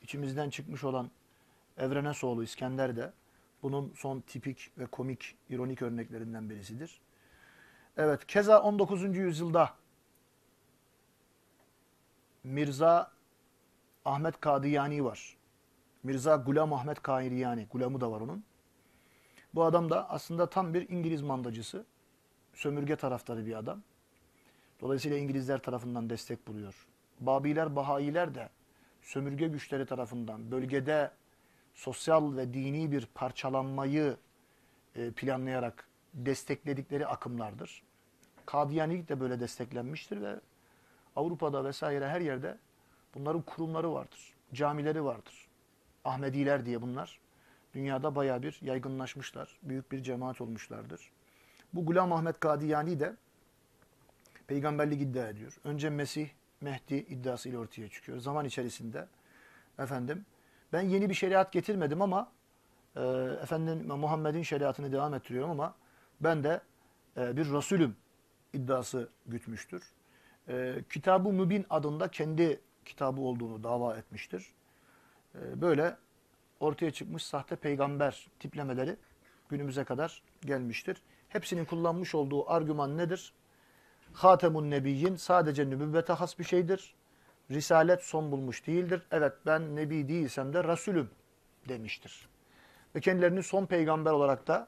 Speaker 1: içimizden çıkmış olan Evrenesoğlu İskender de bunun son tipik ve komik, ironik örneklerinden birisidir. Evet, keza 19. yüzyılda Mirza Ahmet Kadiyani var. Mirza Gulam Ahmet Kadiyani, Gulamı da var onun. Bu adam da aslında tam bir İngiliz mandacısı. Sömürge taraftarı bir adam. Dolayısıyla İngilizler tarafından destek buluyor. Babiler, Bahailer de sömürge güçleri tarafından bölgede sosyal ve dini bir parçalanmayı e, planlayarak destekledikleri akımlardır. Kadiyanilik de böyle desteklenmiştir ve Avrupa'da vesaire her yerde bunların kurumları vardır. Camileri vardır. Ahmediler diye bunlar. Dünyada baya bir yaygınlaşmışlar. Büyük bir cemaat olmuşlardır. Bu Gulam Ahmet Kadiyani de peygamberlik iddia ediyor. Önce Mesih, Mehdi iddiasıyla ortaya çıkıyor. Zaman içerisinde efendim ben yeni bir şeriat getirmedim ama e, efendim Muhammed'in şeriatını devam ettiriyorum ama ben de e, bir Resulüm iddiası gütmüştür. E, Kitab-ı Mübin adında kendi kitabı olduğunu dava etmiştir. E, böyle ortaya çıkmış sahte peygamber tiplemeleri günümüze kadar gelmiştir. Hepsinin kullanmış olduğu argüman nedir? Hatemun Nebiyyin sadece nübüvvete has bir şeydir. Risalet son bulmuş değildir. Evet ben nebi değilsem de Resulüm demiştir. Ve kendilerini son peygamber olarak da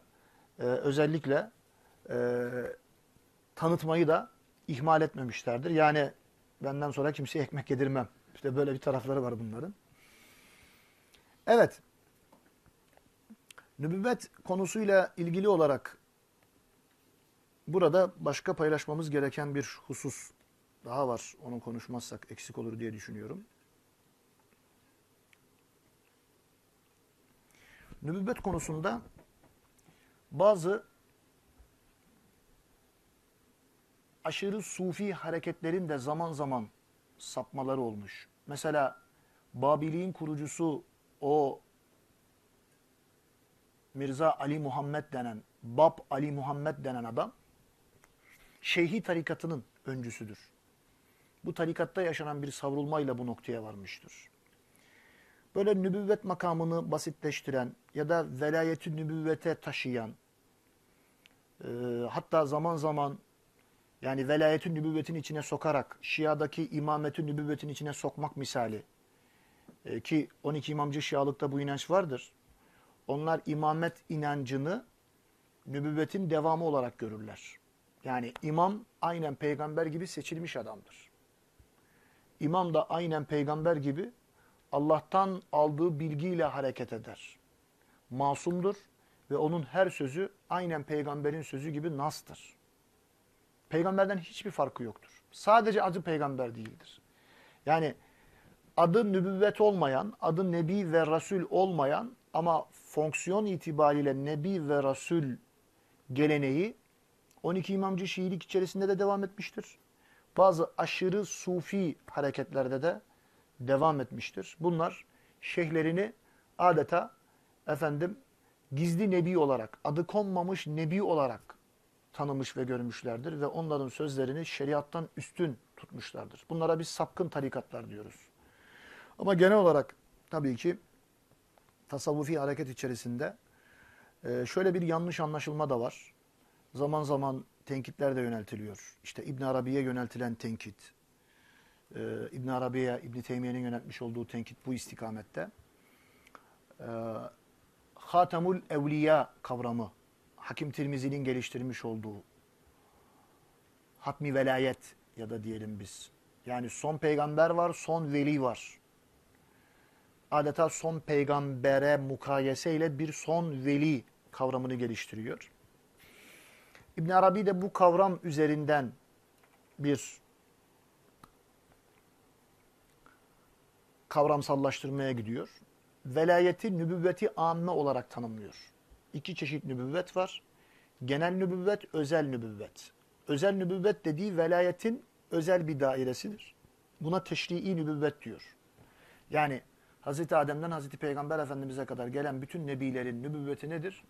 Speaker 1: e, özellikle e, tanıtmayı da ihmal etmemişlerdir. Yani benden sonra kimseye ekmek yedirmem. İşte böyle bir tarafları var bunların. Evet. Nübüvvet konusuyla ilgili olarak burada başka paylaşmamız gereken bir husus daha var. Onu konuşmazsak eksik olur diye düşünüyorum. Nübüvvet konusunda bazı aşırı sufi hareketlerin de zaman zaman sapmaları olmuş. Mesela Babiliğin kurucusu o Mirza Ali Muhammed denen, Bab Ali Muhammed denen adam Şeyhi tarikatının öncüsüdür. Bu tarikatta yaşanan bir savrulmayla bu noktaya varmıştır. Böyle nübüvvet makamını basitleştiren ya da velayeti nübüvvete taşıyan, e, hatta zaman zaman yani velayetin nübüvvetin içine sokarak Şia'daki imametin nübüvvetin içine sokmak misali e, ki 12 imamcı Şialıkta bu inanç vardır. Onlar imamet inancını nübüvvetin devamı olarak görürler. Yani imam aynen peygamber gibi seçilmiş adamdır. İmam da aynen peygamber gibi Allah'tan aldığı bilgiyle hareket eder. Masumdur ve onun her sözü aynen peygamberin sözü gibi nastır. Peygamberden hiçbir farkı yoktur. Sadece adı peygamber değildir. Yani adı nübüvvet olmayan, adı nebi ve rasul olmayan ama fonksiyon itibariyle nebi ve rasul geleneği 12 imamcı Şiilik içerisinde de devam etmiştir. Bazı aşırı sufi hareketlerde de devam etmiştir. Bunlar şeyhlerini adeta efendim gizli nebi olarak, adı konmamış nebi olarak tanımış ve görmüşlerdir ve onların sözlerini şeriattan üstün tutmuşlardır. Bunlara biz sapkın tarikatlar diyoruz. Ama genel olarak tabii ki tasavvufi hareket içerisinde e, şöyle bir yanlış anlaşılma da var. Zaman zaman tenkitler de yöneltiliyor. İşte İbn Arabi'ye yöneltilen tenkit, e, İbn Arabi'ye İbn Teymiye'nin yöneltmiş olduğu tenkit bu istikamette. E, Hatemul Evliya kavramı Hakim Tirmizi'nin geliştirmiş olduğu hatmi velayet ya da diyelim biz. Yani son peygamber var, son veli var. Adeta son peygambere mukayeseyle bir son veli kavramını geliştiriyor. İbn Arabi de bu kavram üzerinden bir kavramsallaştırmaya gidiyor. Velayeti nübüvveti amme olarak tanımlıyor. İki çeşit nübüvvet var. Genel nübüvvet, özel nübüvvet. Özel nübüvvet dediği velayetin özel bir dairesidir. Buna teşrii nübüvvet diyor. Yani Hz. Adem'den Hz. Peygamber Efendimiz'e kadar gelen bütün nebilerin nübüvveti nedir?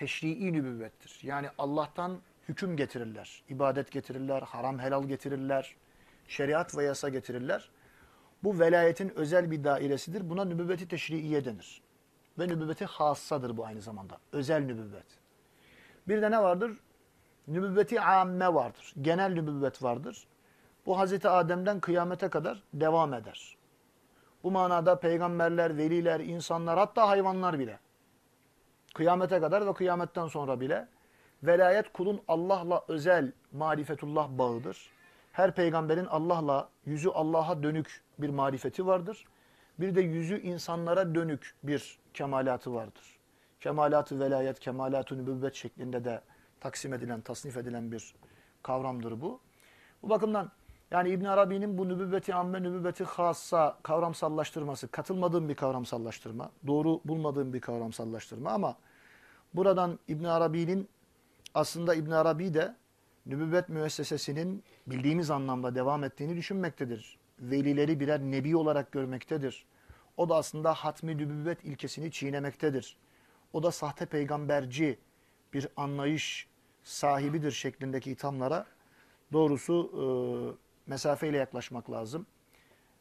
Speaker 1: Teşrii nübüvvettir. Yani Allah'tan hüküm getirirler, ibadet getirirler, haram helal getirirler, şeriat ve yasa getirirler. Bu velayetin özel bir dairesidir. Buna nübüvveti teşriiye denir. Ve nübüvveti hassadır bu aynı zamanda. Özel nübüvvet. Bir de ne vardır? Nübüvveti amme vardır. Genel nübüvvet vardır. Bu Hazreti Adem'den kıyamete kadar devam eder. Bu manada peygamberler, veliler, insanlar hatta hayvanlar bile kıyamete kadar ve kıyametten sonra bile velayet kulun Allah'la özel marifetullah bağıdır. Her peygamberin Allah'la yüzü Allah'a dönük bir marifeti vardır. Bir de yüzü insanlara dönük bir kemalatı vardır. Kemalatı velayet, kemalatı nübüvvet şeklinde de taksim edilen, tasnif edilen bir kavramdır bu. Bu bakımdan yani İbn Arabi'nin bu nübüvveti amme, nübüvveti hassa kavramsallaştırması, katılmadığım bir kavramsallaştırma, doğru bulmadığım bir kavramsallaştırma ama buradan İbn Arabi'nin aslında İbn Arabi de nübüvvet müessesesinin bildiğimiz anlamda devam ettiğini düşünmektedir. Velileri birer nebi olarak görmektedir. O da aslında hatmi nübüvvet ilkesini çiğnemektedir. O da sahte peygamberci bir anlayış sahibidir şeklindeki ithamlara doğrusu e, mesafeyle yaklaşmak lazım.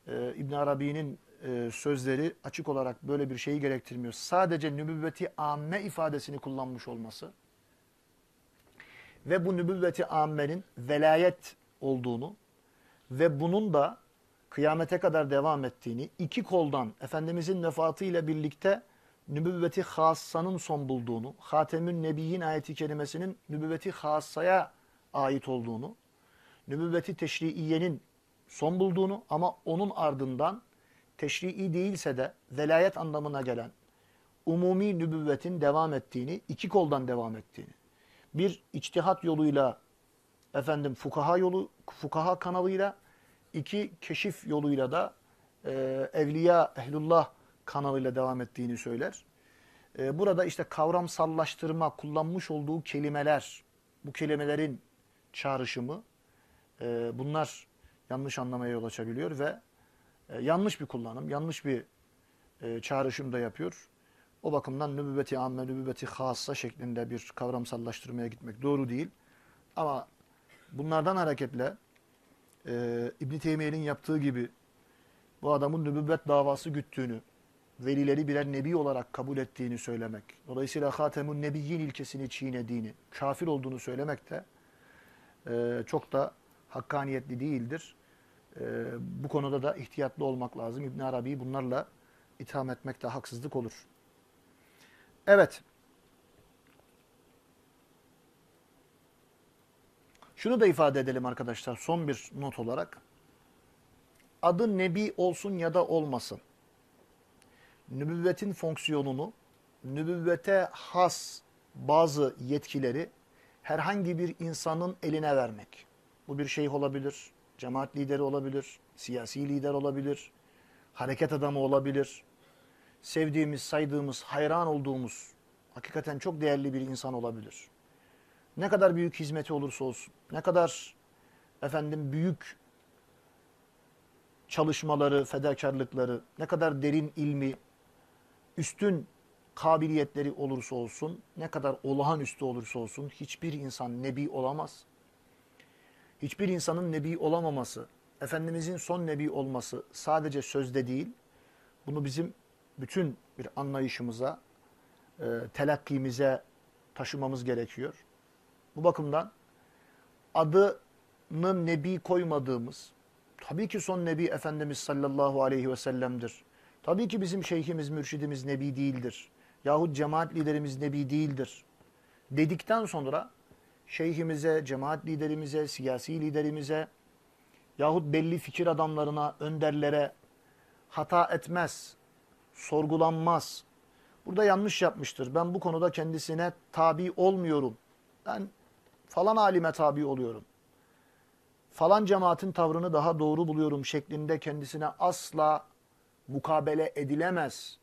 Speaker 1: E, İbn Arabi'nin e, sözleri açık olarak böyle bir şeyi gerektirmiyor. Sadece nübüvveti amme ifadesini kullanmış olması ve bu nübüvveti ammenin velayet olduğunu ve bunun da kıyamete kadar devam ettiğini iki koldan Efendimizin vefatı ile birlikte nübüvveti hassanın son bulduğunu, Hatemün Nebiyyin ayeti kelimesinin nübüvveti hassaya ait olduğunu, nübüvveti teşriiyenin son bulduğunu ama onun ardından teşrii değilse de velayet anlamına gelen umumi nübüvvetin devam ettiğini, iki koldan devam ettiğini. Bir içtihat yoluyla efendim fukaha yolu, fukaha kanalıyla, iki keşif yoluyla da e, evliya, ehlullah kanalıyla devam ettiğini söyler. E, burada işte kavramsallaştırma, kullanmış olduğu kelimeler, bu kelimelerin çağrışımı, e, bunlar yanlış anlamaya yol açabiliyor ve e, yanlış bir kullanım, yanlış bir e, çağrışım da yapıyor. O bakımdan nübüvveti amme, nübüvveti hassa şeklinde bir kavramsallaştırmaya gitmek doğru değil. Ama bunlardan hareketle e, İbn Teymiye'nin yaptığı gibi bu adamın nübüvvet davası güttüğünü, velileri birer nebi olarak kabul ettiğini söylemek, dolayısıyla Hatemun Nebiyyin ilkesini çiğnediğini, kafir olduğunu söylemek de e, çok da hakkaniyetli değildir. E, bu konuda da ihtiyatlı olmak lazım. İbn Arabi'yi bunlarla itham etmek de haksızlık olur. Evet. Şunu da ifade edelim arkadaşlar son bir not olarak. Adı Nebi olsun ya da olmasın. Nübüvvetin fonksiyonunu, nübüvvete has bazı yetkileri herhangi bir insanın eline vermek. Bu bir şeyh olabilir, cemaat lideri olabilir, siyasi lider olabilir, hareket adamı olabilir, sevdiğimiz, saydığımız, hayran olduğumuz, hakikaten çok değerli bir insan olabilir. Ne kadar büyük hizmeti olursa olsun, ne kadar efendim büyük çalışmaları, fedakarlıkları, ne kadar derin ilmi, üstün kabiliyetleri olursa olsun, ne kadar olağanüstü olursa olsun hiçbir insan nebi olamaz. Hiçbir insanın nebi olamaması, Efendimizin son nebi olması sadece sözde değil, bunu bizim bütün bir anlayışımıza, e, telakkimize taşımamız gerekiyor. Bu bakımdan adını nebi koymadığımız, tabii ki son nebi Efendimiz sallallahu aleyhi ve sellem'dir. Tabii ki bizim şeyhimiz, mürşidimiz nebi değildir. Yahut cemaat liderimiz nebi değildir. dedikten sonra şeyhimize, cemaat liderimize, siyasi liderimize yahut belli fikir adamlarına, önderlere hata etmez, sorgulanmaz. Burada yanlış yapmıştır. Ben bu konuda kendisine tabi olmuyorum. Ben falan alime tabi oluyorum. Falan cemaatin tavrını daha doğru buluyorum şeklinde kendisine asla mukabele edilemez.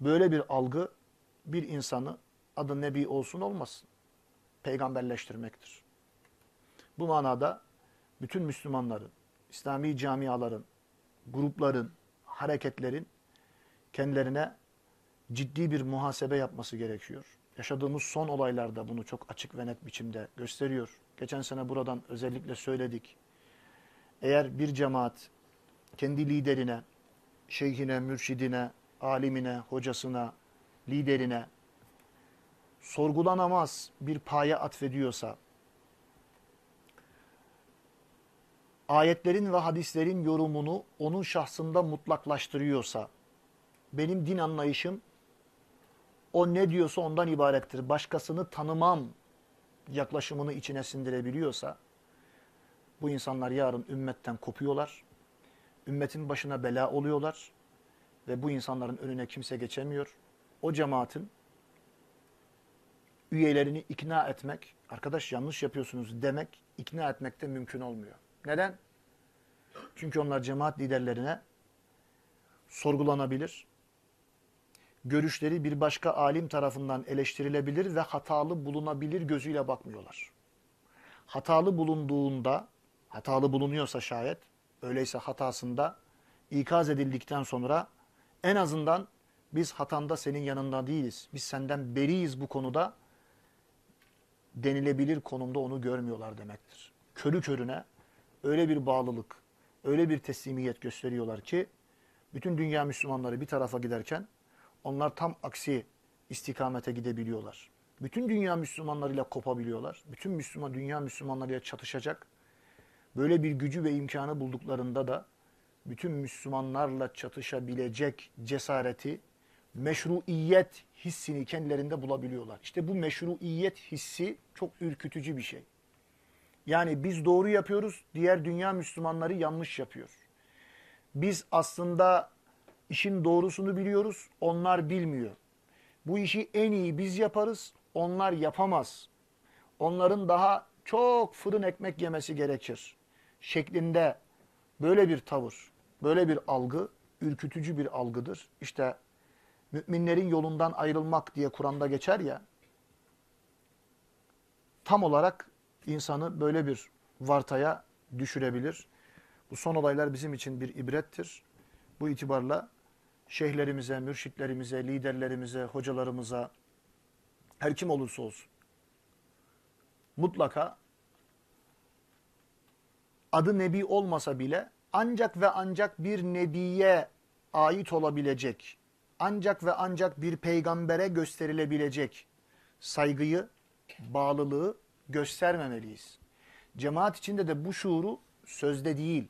Speaker 1: Böyle bir algı bir insanı adı nebi olsun olmasın peygamberleştirmektir. Bu manada bütün Müslümanların, İslami camiaların, grupların, hareketlerin kendilerine ciddi bir muhasebe yapması gerekiyor. Yaşadığımız son olaylarda bunu çok açık ve net biçimde gösteriyor. Geçen sene buradan özellikle söyledik. Eğer bir cemaat kendi liderine, şeyhine, mürşidine, alimine, hocasına, liderine sorgulanamaz bir paye atfediyorsa, ayetlerin ve hadislerin yorumunu onun şahsında mutlaklaştırıyorsa, benim din anlayışım o ne diyorsa ondan ibarettir. Başkasını tanımam yaklaşımını içine sindirebiliyorsa, bu insanlar yarın ümmetten kopuyorlar, ümmetin başına bela oluyorlar ve bu insanların önüne kimse geçemiyor. O cemaatin üyelerini ikna etmek, arkadaş yanlış yapıyorsunuz demek, ikna etmek de mümkün olmuyor. Neden? Çünkü onlar cemaat liderlerine sorgulanabilir, görüşleri bir başka alim tarafından eleştirilebilir ve hatalı bulunabilir gözüyle bakmıyorlar. Hatalı bulunduğunda, hatalı bulunuyorsa şayet, öyleyse hatasında ikaz edildikten sonra en azından biz hatanda senin yanında değiliz, biz senden beriyiz bu konuda denilebilir konumda onu görmüyorlar demektir. Körü körüne öyle bir bağlılık, öyle bir teslimiyet gösteriyorlar ki bütün dünya Müslümanları bir tarafa giderken onlar tam aksi istikamete gidebiliyorlar. Bütün dünya Müslümanlarıyla kopabiliyorlar. Bütün Müslüman dünya Müslümanlarıyla çatışacak böyle bir gücü ve imkanı bulduklarında da bütün Müslümanlarla çatışabilecek cesareti, meşruiyet hissini kendilerinde bulabiliyorlar. İşte bu meşruiyet hissi çok ürkütücü bir şey. Yani biz doğru yapıyoruz, diğer dünya Müslümanları yanlış yapıyor. Biz aslında işin doğrusunu biliyoruz, onlar bilmiyor. Bu işi en iyi biz yaparız, onlar yapamaz. Onların daha çok fırın ekmek yemesi gerekir. Şeklinde böyle bir tavır, böyle bir algı ürkütücü bir algıdır. İşte müminlerin yolundan ayrılmak diye Kur'an'da geçer ya, tam olarak insanı böyle bir vartaya düşürebilir. Bu son olaylar bizim için bir ibrettir. Bu itibarla şeyhlerimize, mürşitlerimize, liderlerimize, hocalarımıza, her kim olursa olsun mutlaka adı nebi olmasa bile ancak ve ancak bir nebiye ait olabilecek, ancak ve ancak bir peygambere gösterilebilecek saygıyı, bağlılığı göstermemeliyiz. Cemaat içinde de bu şuuru sözde değil,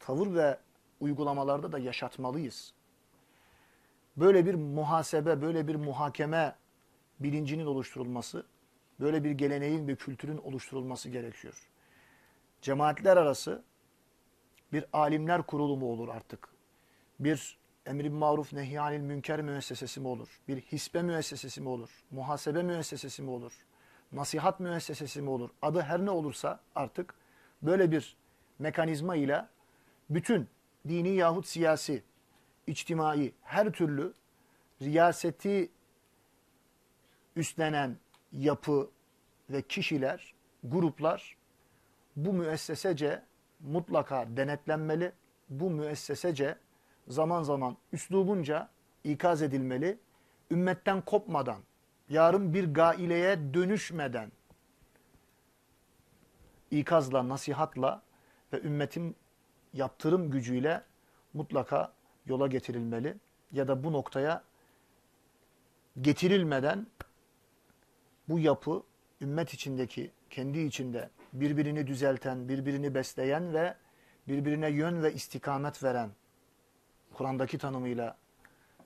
Speaker 1: tavır ve uygulamalarda da yaşatmalıyız. Böyle bir muhasebe, böyle bir muhakeme bilincinin oluşturulması, böyle bir geleneğin ve kültürün oluşturulması gerekiyor. Cemaatler arası bir alimler kurulu mu olur artık? Bir emri maruf nehyanil münker müessesesi mi olur? Bir hisbe müessesesi mi olur? Muhasebe müessesesi mi olur? Nasihat müessesesi mi olur? Adı her ne olursa artık böyle bir mekanizma ile bütün dini yahut siyasi, içtimai her türlü riyaseti üstlenen yapı ve kişiler, gruplar bu müessesece mutlaka denetlenmeli. Bu müessesece zaman zaman üslubunca ikaz edilmeli. Ümmetten kopmadan, yarın bir gaileye dönüşmeden ikazla, nasihatla ve ümmetin yaptırım gücüyle mutlaka yola getirilmeli. Ya da bu noktaya getirilmeden bu yapı ümmet içindeki, kendi içinde birbirini düzelten, birbirini besleyen ve birbirine yön ve istikamet veren, Kur'an'daki tanımıyla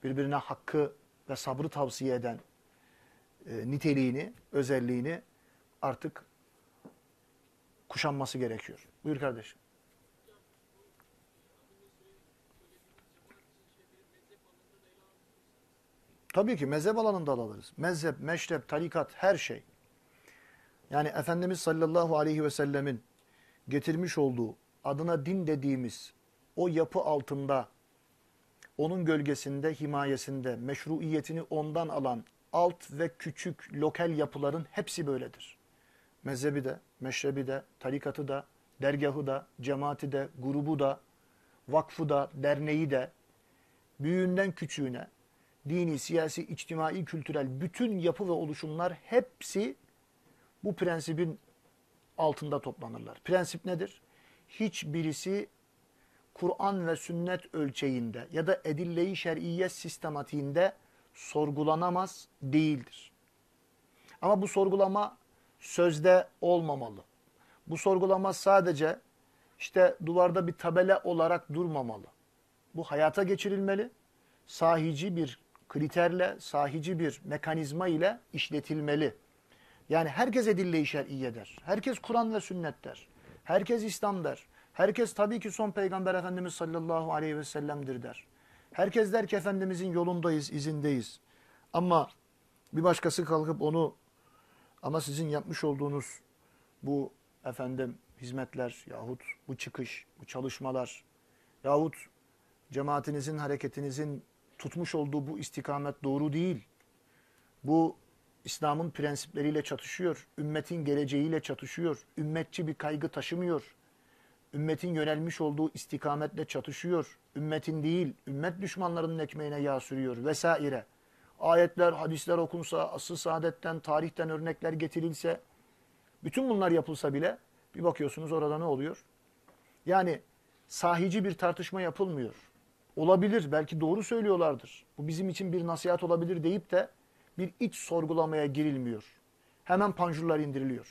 Speaker 1: birbirine hakkı ve sabrı tavsiye eden, e, niteliğini, özelliğini artık kuşanması gerekiyor. Buyur kardeşim. Tabii ki mezhep alanında da alırız. Mezhep, meşrep, tarikat her şey. Yani Efendimiz sallallahu aleyhi ve sellemin getirmiş olduğu adına din dediğimiz o yapı altında onun gölgesinde, himayesinde, meşruiyetini ondan alan alt ve küçük lokal yapıların hepsi böyledir. Mezhebi de, meşrebi de, tarikatı da, dergahı da, cemaati de, grubu da, vakfı da, derneği de, büyüğünden küçüğüne, dini, siyasi, içtimai, kültürel bütün yapı ve oluşumlar hepsi bu prensibin altında toplanırlar. Prensip nedir? Hiçbirisi Kur'an ve sünnet ölçeğinde ya da edille-i şer'iyye sistematiğinde sorgulanamaz değildir. Ama bu sorgulama sözde olmamalı. Bu sorgulama sadece işte duvarda bir tabela olarak durmamalı. Bu hayata geçirilmeli. Sahici bir kriterle, sahici bir mekanizma ile işletilmeli. Yani herkes edille-i şer'iyye der. Herkes Kur'an ve sünnet der. Herkes İslam der. Herkes tabii ki son peygamber Efendimiz sallallahu aleyhi ve sellem'dir der. Herkes der ki Efendimizin yolundayız, izindeyiz. Ama bir başkası kalkıp onu ama sizin yapmış olduğunuz bu efendim hizmetler yahut bu çıkış, bu çalışmalar yahut cemaatinizin, hareketinizin tutmuş olduğu bu istikamet doğru değil. Bu İslam'ın prensipleriyle çatışıyor. Ümmetin geleceğiyle çatışıyor. Ümmetçi bir kaygı taşımıyor. Ümmetin yönelmiş olduğu istikametle çatışıyor. Ümmetin değil, ümmet düşmanlarının ekmeğine yağ sürüyor vesaire. Ayetler, hadisler okunsa, asıl saadetten, tarihten örnekler getirilse, bütün bunlar yapılsa bile bir bakıyorsunuz orada ne oluyor? Yani sahici bir tartışma yapılmıyor. Olabilir, belki doğru söylüyorlardır. Bu bizim için bir nasihat olabilir deyip de bir iç sorgulamaya girilmiyor. Hemen panjurlar indiriliyor.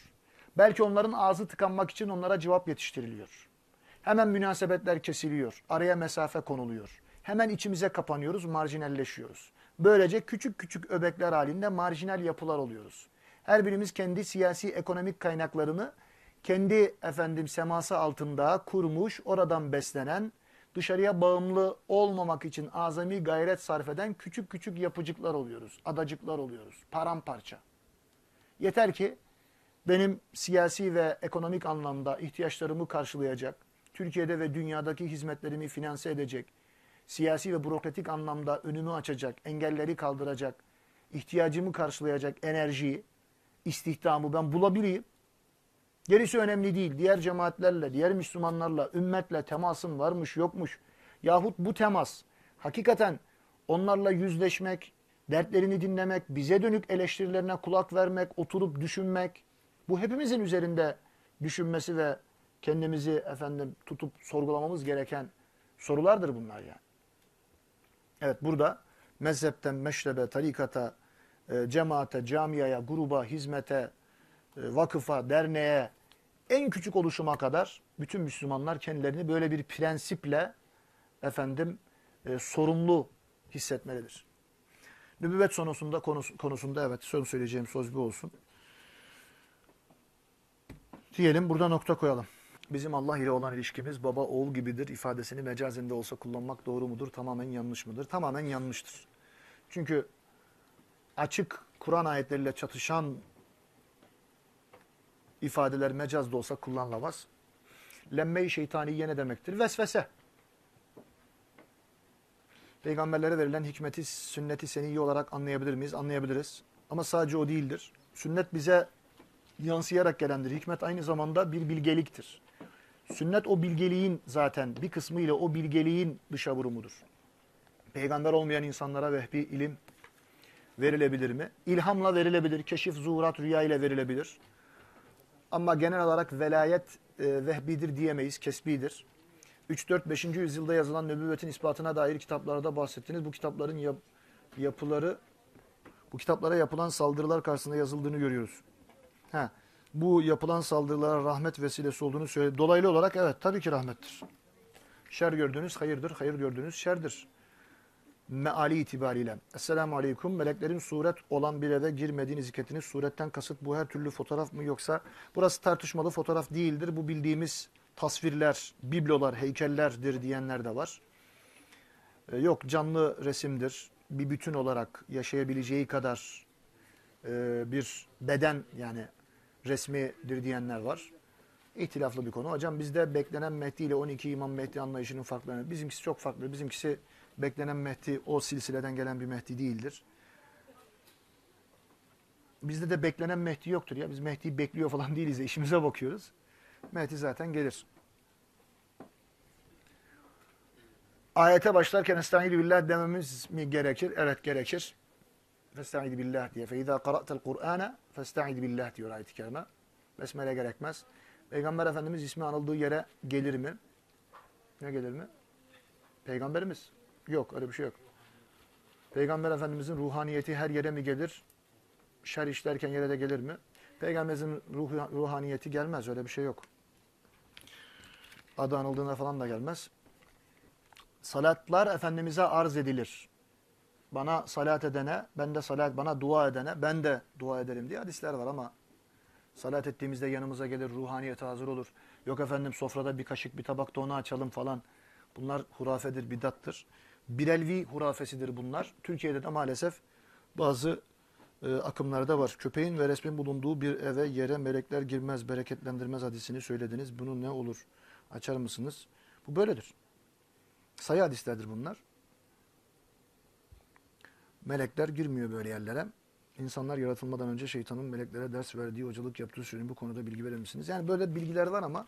Speaker 1: Belki onların ağzı tıkanmak için onlara cevap yetiştiriliyor. Hemen münasebetler kesiliyor. Araya mesafe konuluyor. Hemen içimize kapanıyoruz, marjinalleşiyoruz. Böylece küçük küçük öbekler halinde marjinal yapılar oluyoruz. Her birimiz kendi siyasi ekonomik kaynaklarını kendi efendim seması altında kurmuş, oradan beslenen, dışarıya bağımlı olmamak için azami gayret sarf eden küçük küçük yapıcıklar oluyoruz. Adacıklar oluyoruz. Paramparça. Yeter ki benim siyasi ve ekonomik anlamda ihtiyaçlarımı karşılayacak, Türkiye'de ve dünyadaki hizmetlerimi finanse edecek, siyasi ve bürokratik anlamda önümü açacak, engelleri kaldıracak, ihtiyacımı karşılayacak enerjiyi, istihdamı ben bulabileyim. Gerisi önemli değil. Diğer cemaatlerle, diğer Müslümanlarla, ümmetle temasım varmış yokmuş. Yahut bu temas hakikaten onlarla yüzleşmek, dertlerini dinlemek, bize dönük eleştirilerine kulak vermek, oturup düşünmek. Bu hepimizin üzerinde düşünmesi ve kendimizi efendim tutup sorgulamamız gereken sorulardır bunlar yani. Evet burada mezhepten meşrebe, tarikata, e, cemaate, camiaya, gruba, hizmete, e, vakıfa, derneğe, en küçük oluşuma kadar bütün Müslümanlar kendilerini böyle bir prensiple efendim e, sorumlu hissetmelidir. Nübüvvet sonusunda konusu, konusunda evet söz söyleyeceğim söz bu olsun. Diyelim burada nokta koyalım. Bizim Allah ile olan ilişkimiz baba oğul gibidir ifadesini mecazinde olsa kullanmak doğru mudur? Tamamen yanlış mıdır? Tamamen yanlıştır. Çünkü açık Kur'an ayetleriyle çatışan ifadeler mecaz da olsa kullanılamaz. Lemme-i şeytaniye ne demektir? Vesvese. Peygamberlere verilen hikmeti, sünneti seniyyi olarak anlayabilir miyiz? Anlayabiliriz. Ama sadece o değildir. Sünnet bize yansıyarak gelendir. Hikmet aynı zamanda bir bilgeliktir. Sünnet o bilgeliğin zaten bir kısmı ile o bilgeliğin dışa vurumudur. Peygamber olmayan insanlara vehbi ilim verilebilir mi? İlhamla verilebilir. Keşif, zuhurat, rüya ile verilebilir. Ama genel olarak velayet e, vehbidir diyemeyiz, kesbidir. 3-4-5. yüzyılda yazılan nübüvvetin ispatına dair kitaplarda bahsettiniz. Bu kitapların yap, yapıları, bu kitaplara yapılan saldırılar karşısında yazıldığını görüyoruz. Ha, bu yapılan saldırılara rahmet vesilesi olduğunu söyledi. Dolaylı olarak evet tabii ki rahmettir. Şer gördüğünüz hayırdır, hayır gördüğünüz şerdir. meali itibariyle. Esselamu aleyküm. Meleklerin suret olan bir eve girmediğini zikrettiniz. Suretten kasıt bu her türlü fotoğraf mı yoksa burası tartışmalı fotoğraf değildir. Bu bildiğimiz tasvirler, biblolar, heykellerdir diyenler de var. E, Yok canlı resimdir. Bir bütün olarak yaşayabileceği kadar e, bir beden yani resmidir diyenler var. İhtilaflı bir konu. Hocam bizde beklenen Mehdi ile 12 İmam Mehdi anlayışının farklarını. Bizimkisi çok farklı. Bizimkisi beklenen Mehdi o silsileden gelen bir Mehdi değildir. Bizde de beklenen Mehdi yoktur ya. Biz Mehdi'yi bekliyor falan değiliz. de işimize bakıyoruz. Mehdi zaten gelir. Ayete başlarken Estaizu billah dememiz mi gerekir? Evet gerekir. Festaizu billah diye. Fe izâ qara'tel Kur'âne festaizu billah diyor ayet-i kerime. Besmele gerekmez. Peygamber Efendimiz ismi anıldığı yere gelir mi? Ne gelir mi? Peygamberimiz. Yok öyle bir şey yok. Peygamber Efendimizin ruhaniyeti her yere mi gelir? Şer işlerken yere de gelir mi? Peygamberimizin ruh, ruhaniyeti gelmez. Öyle bir şey yok. Adı anıldığında falan da gelmez. Salatlar Efendimiz'e arz edilir. Bana salat edene, ben de salat, bana dua edene, ben de dua ederim diye hadisler var ama salat ettiğimizde yanımıza gelir, ruhaniyete hazır olur. Yok efendim sofrada bir kaşık, bir tabak da onu açalım falan. Bunlar hurafedir, bidattır. Birelvi hurafesidir bunlar. Türkiye'de de maalesef bazı e, akımlarda var. Köpeğin ve resmin bulunduğu bir eve yere melekler girmez, bereketlendirmez hadisini söylediniz. Bunun ne olur? Açar mısınız? Bu böyledir. Sayı hadislerdir bunlar. Melekler girmiyor böyle yerlere. İnsanlar yaratılmadan önce şeytanın meleklere ders verdiği, hocalık yaptığı söyleyeyim bu konuda bilgi verir misiniz? Yani böyle bilgiler var ama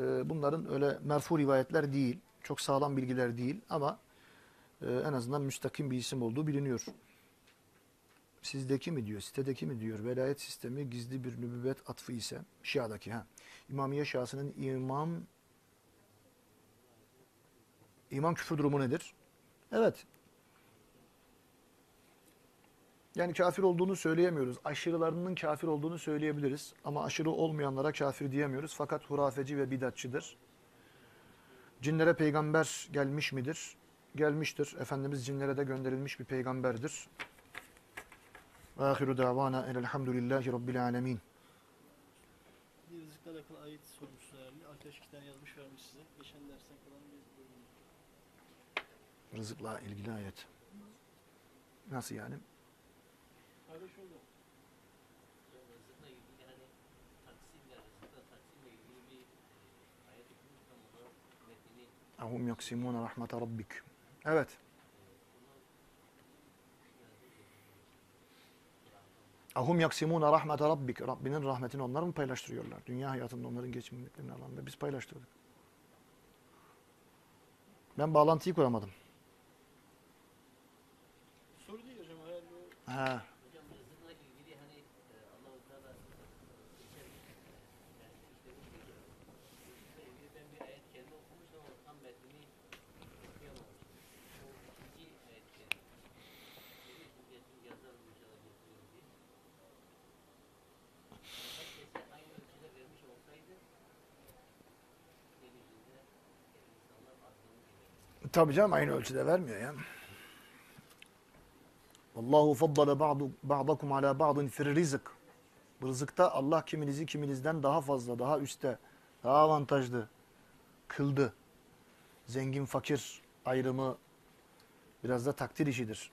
Speaker 1: e, bunların öyle merfu rivayetler değil. Çok sağlam bilgiler değil ama e, en azından müstakim bir isim olduğu biliniyor. Sizdeki mi diyor, sitedeki mi diyor, velayet sistemi gizli bir nübüvvet atfı ise, Şia'daki ha. İmamiye Şiasının imam İman küfür durumu nedir? Evet. Yani kafir olduğunu söyleyemiyoruz. Aşırılarının kafir olduğunu söyleyebiliriz. Ama aşırı olmayanlara kafir diyemiyoruz. Fakat hurafeci ve bidatçıdır. Cinlere peygamber gelmiş midir? Gelmiştir. Efendimiz cinlere de gönderilmiş bir peygamberdir. Ahiru davana elhamdülillahi rabbil alemin.
Speaker 4: Bir rızıkla alakalı ayet sormuş değerli. Arkadaş iki tane yazmış vermiş size. Geçen dersten kalan bir bölüm.
Speaker 1: Rızıkla ilgili ayet. Nasıl yani?
Speaker 4: Kardeş oldu.
Speaker 2: Rızıkla ilgili hani taksimle, rızıkla taksimle ilgili bir ayet okumuştum. Onu metnini
Speaker 1: Ahum yaksimuna rahmete rabbik. Evet. Ahum yaksimuna rahmete rabbik. Rabbinin rahmetini onlar mı paylaştırıyorlar? Dünya hayatında onların geçimliklerinin alanında biz paylaştırdık. Ben bağlantıyı kuramadım.
Speaker 4: Soru değil hocam. Herhalde
Speaker 1: Ha.
Speaker 2: Hocam rızıkla ilgili hani e, Allah-u Teala geçen yani işte rızıkla ilgili ben bir ayet kerime okumuştum ama tam metnini okuyamamıştım. O ikinci ayet kerime. Dedi ki getir yazar inşallah getiriyorum diye. Yani herkese aynı ölçüde vermiş olsaydı yeryüzünde insanlar azgınlık ederdi.
Speaker 1: Tabii canım aynı ölçüde vermiyor ya. Allahu faddala ba'du ba'dakum ala ba'din fir rizık. Bu rızıkta Allah kiminizi kiminizden daha fazla, daha üstte, daha avantajlı kıldı. Zengin fakir ayrımı biraz da takdir işidir.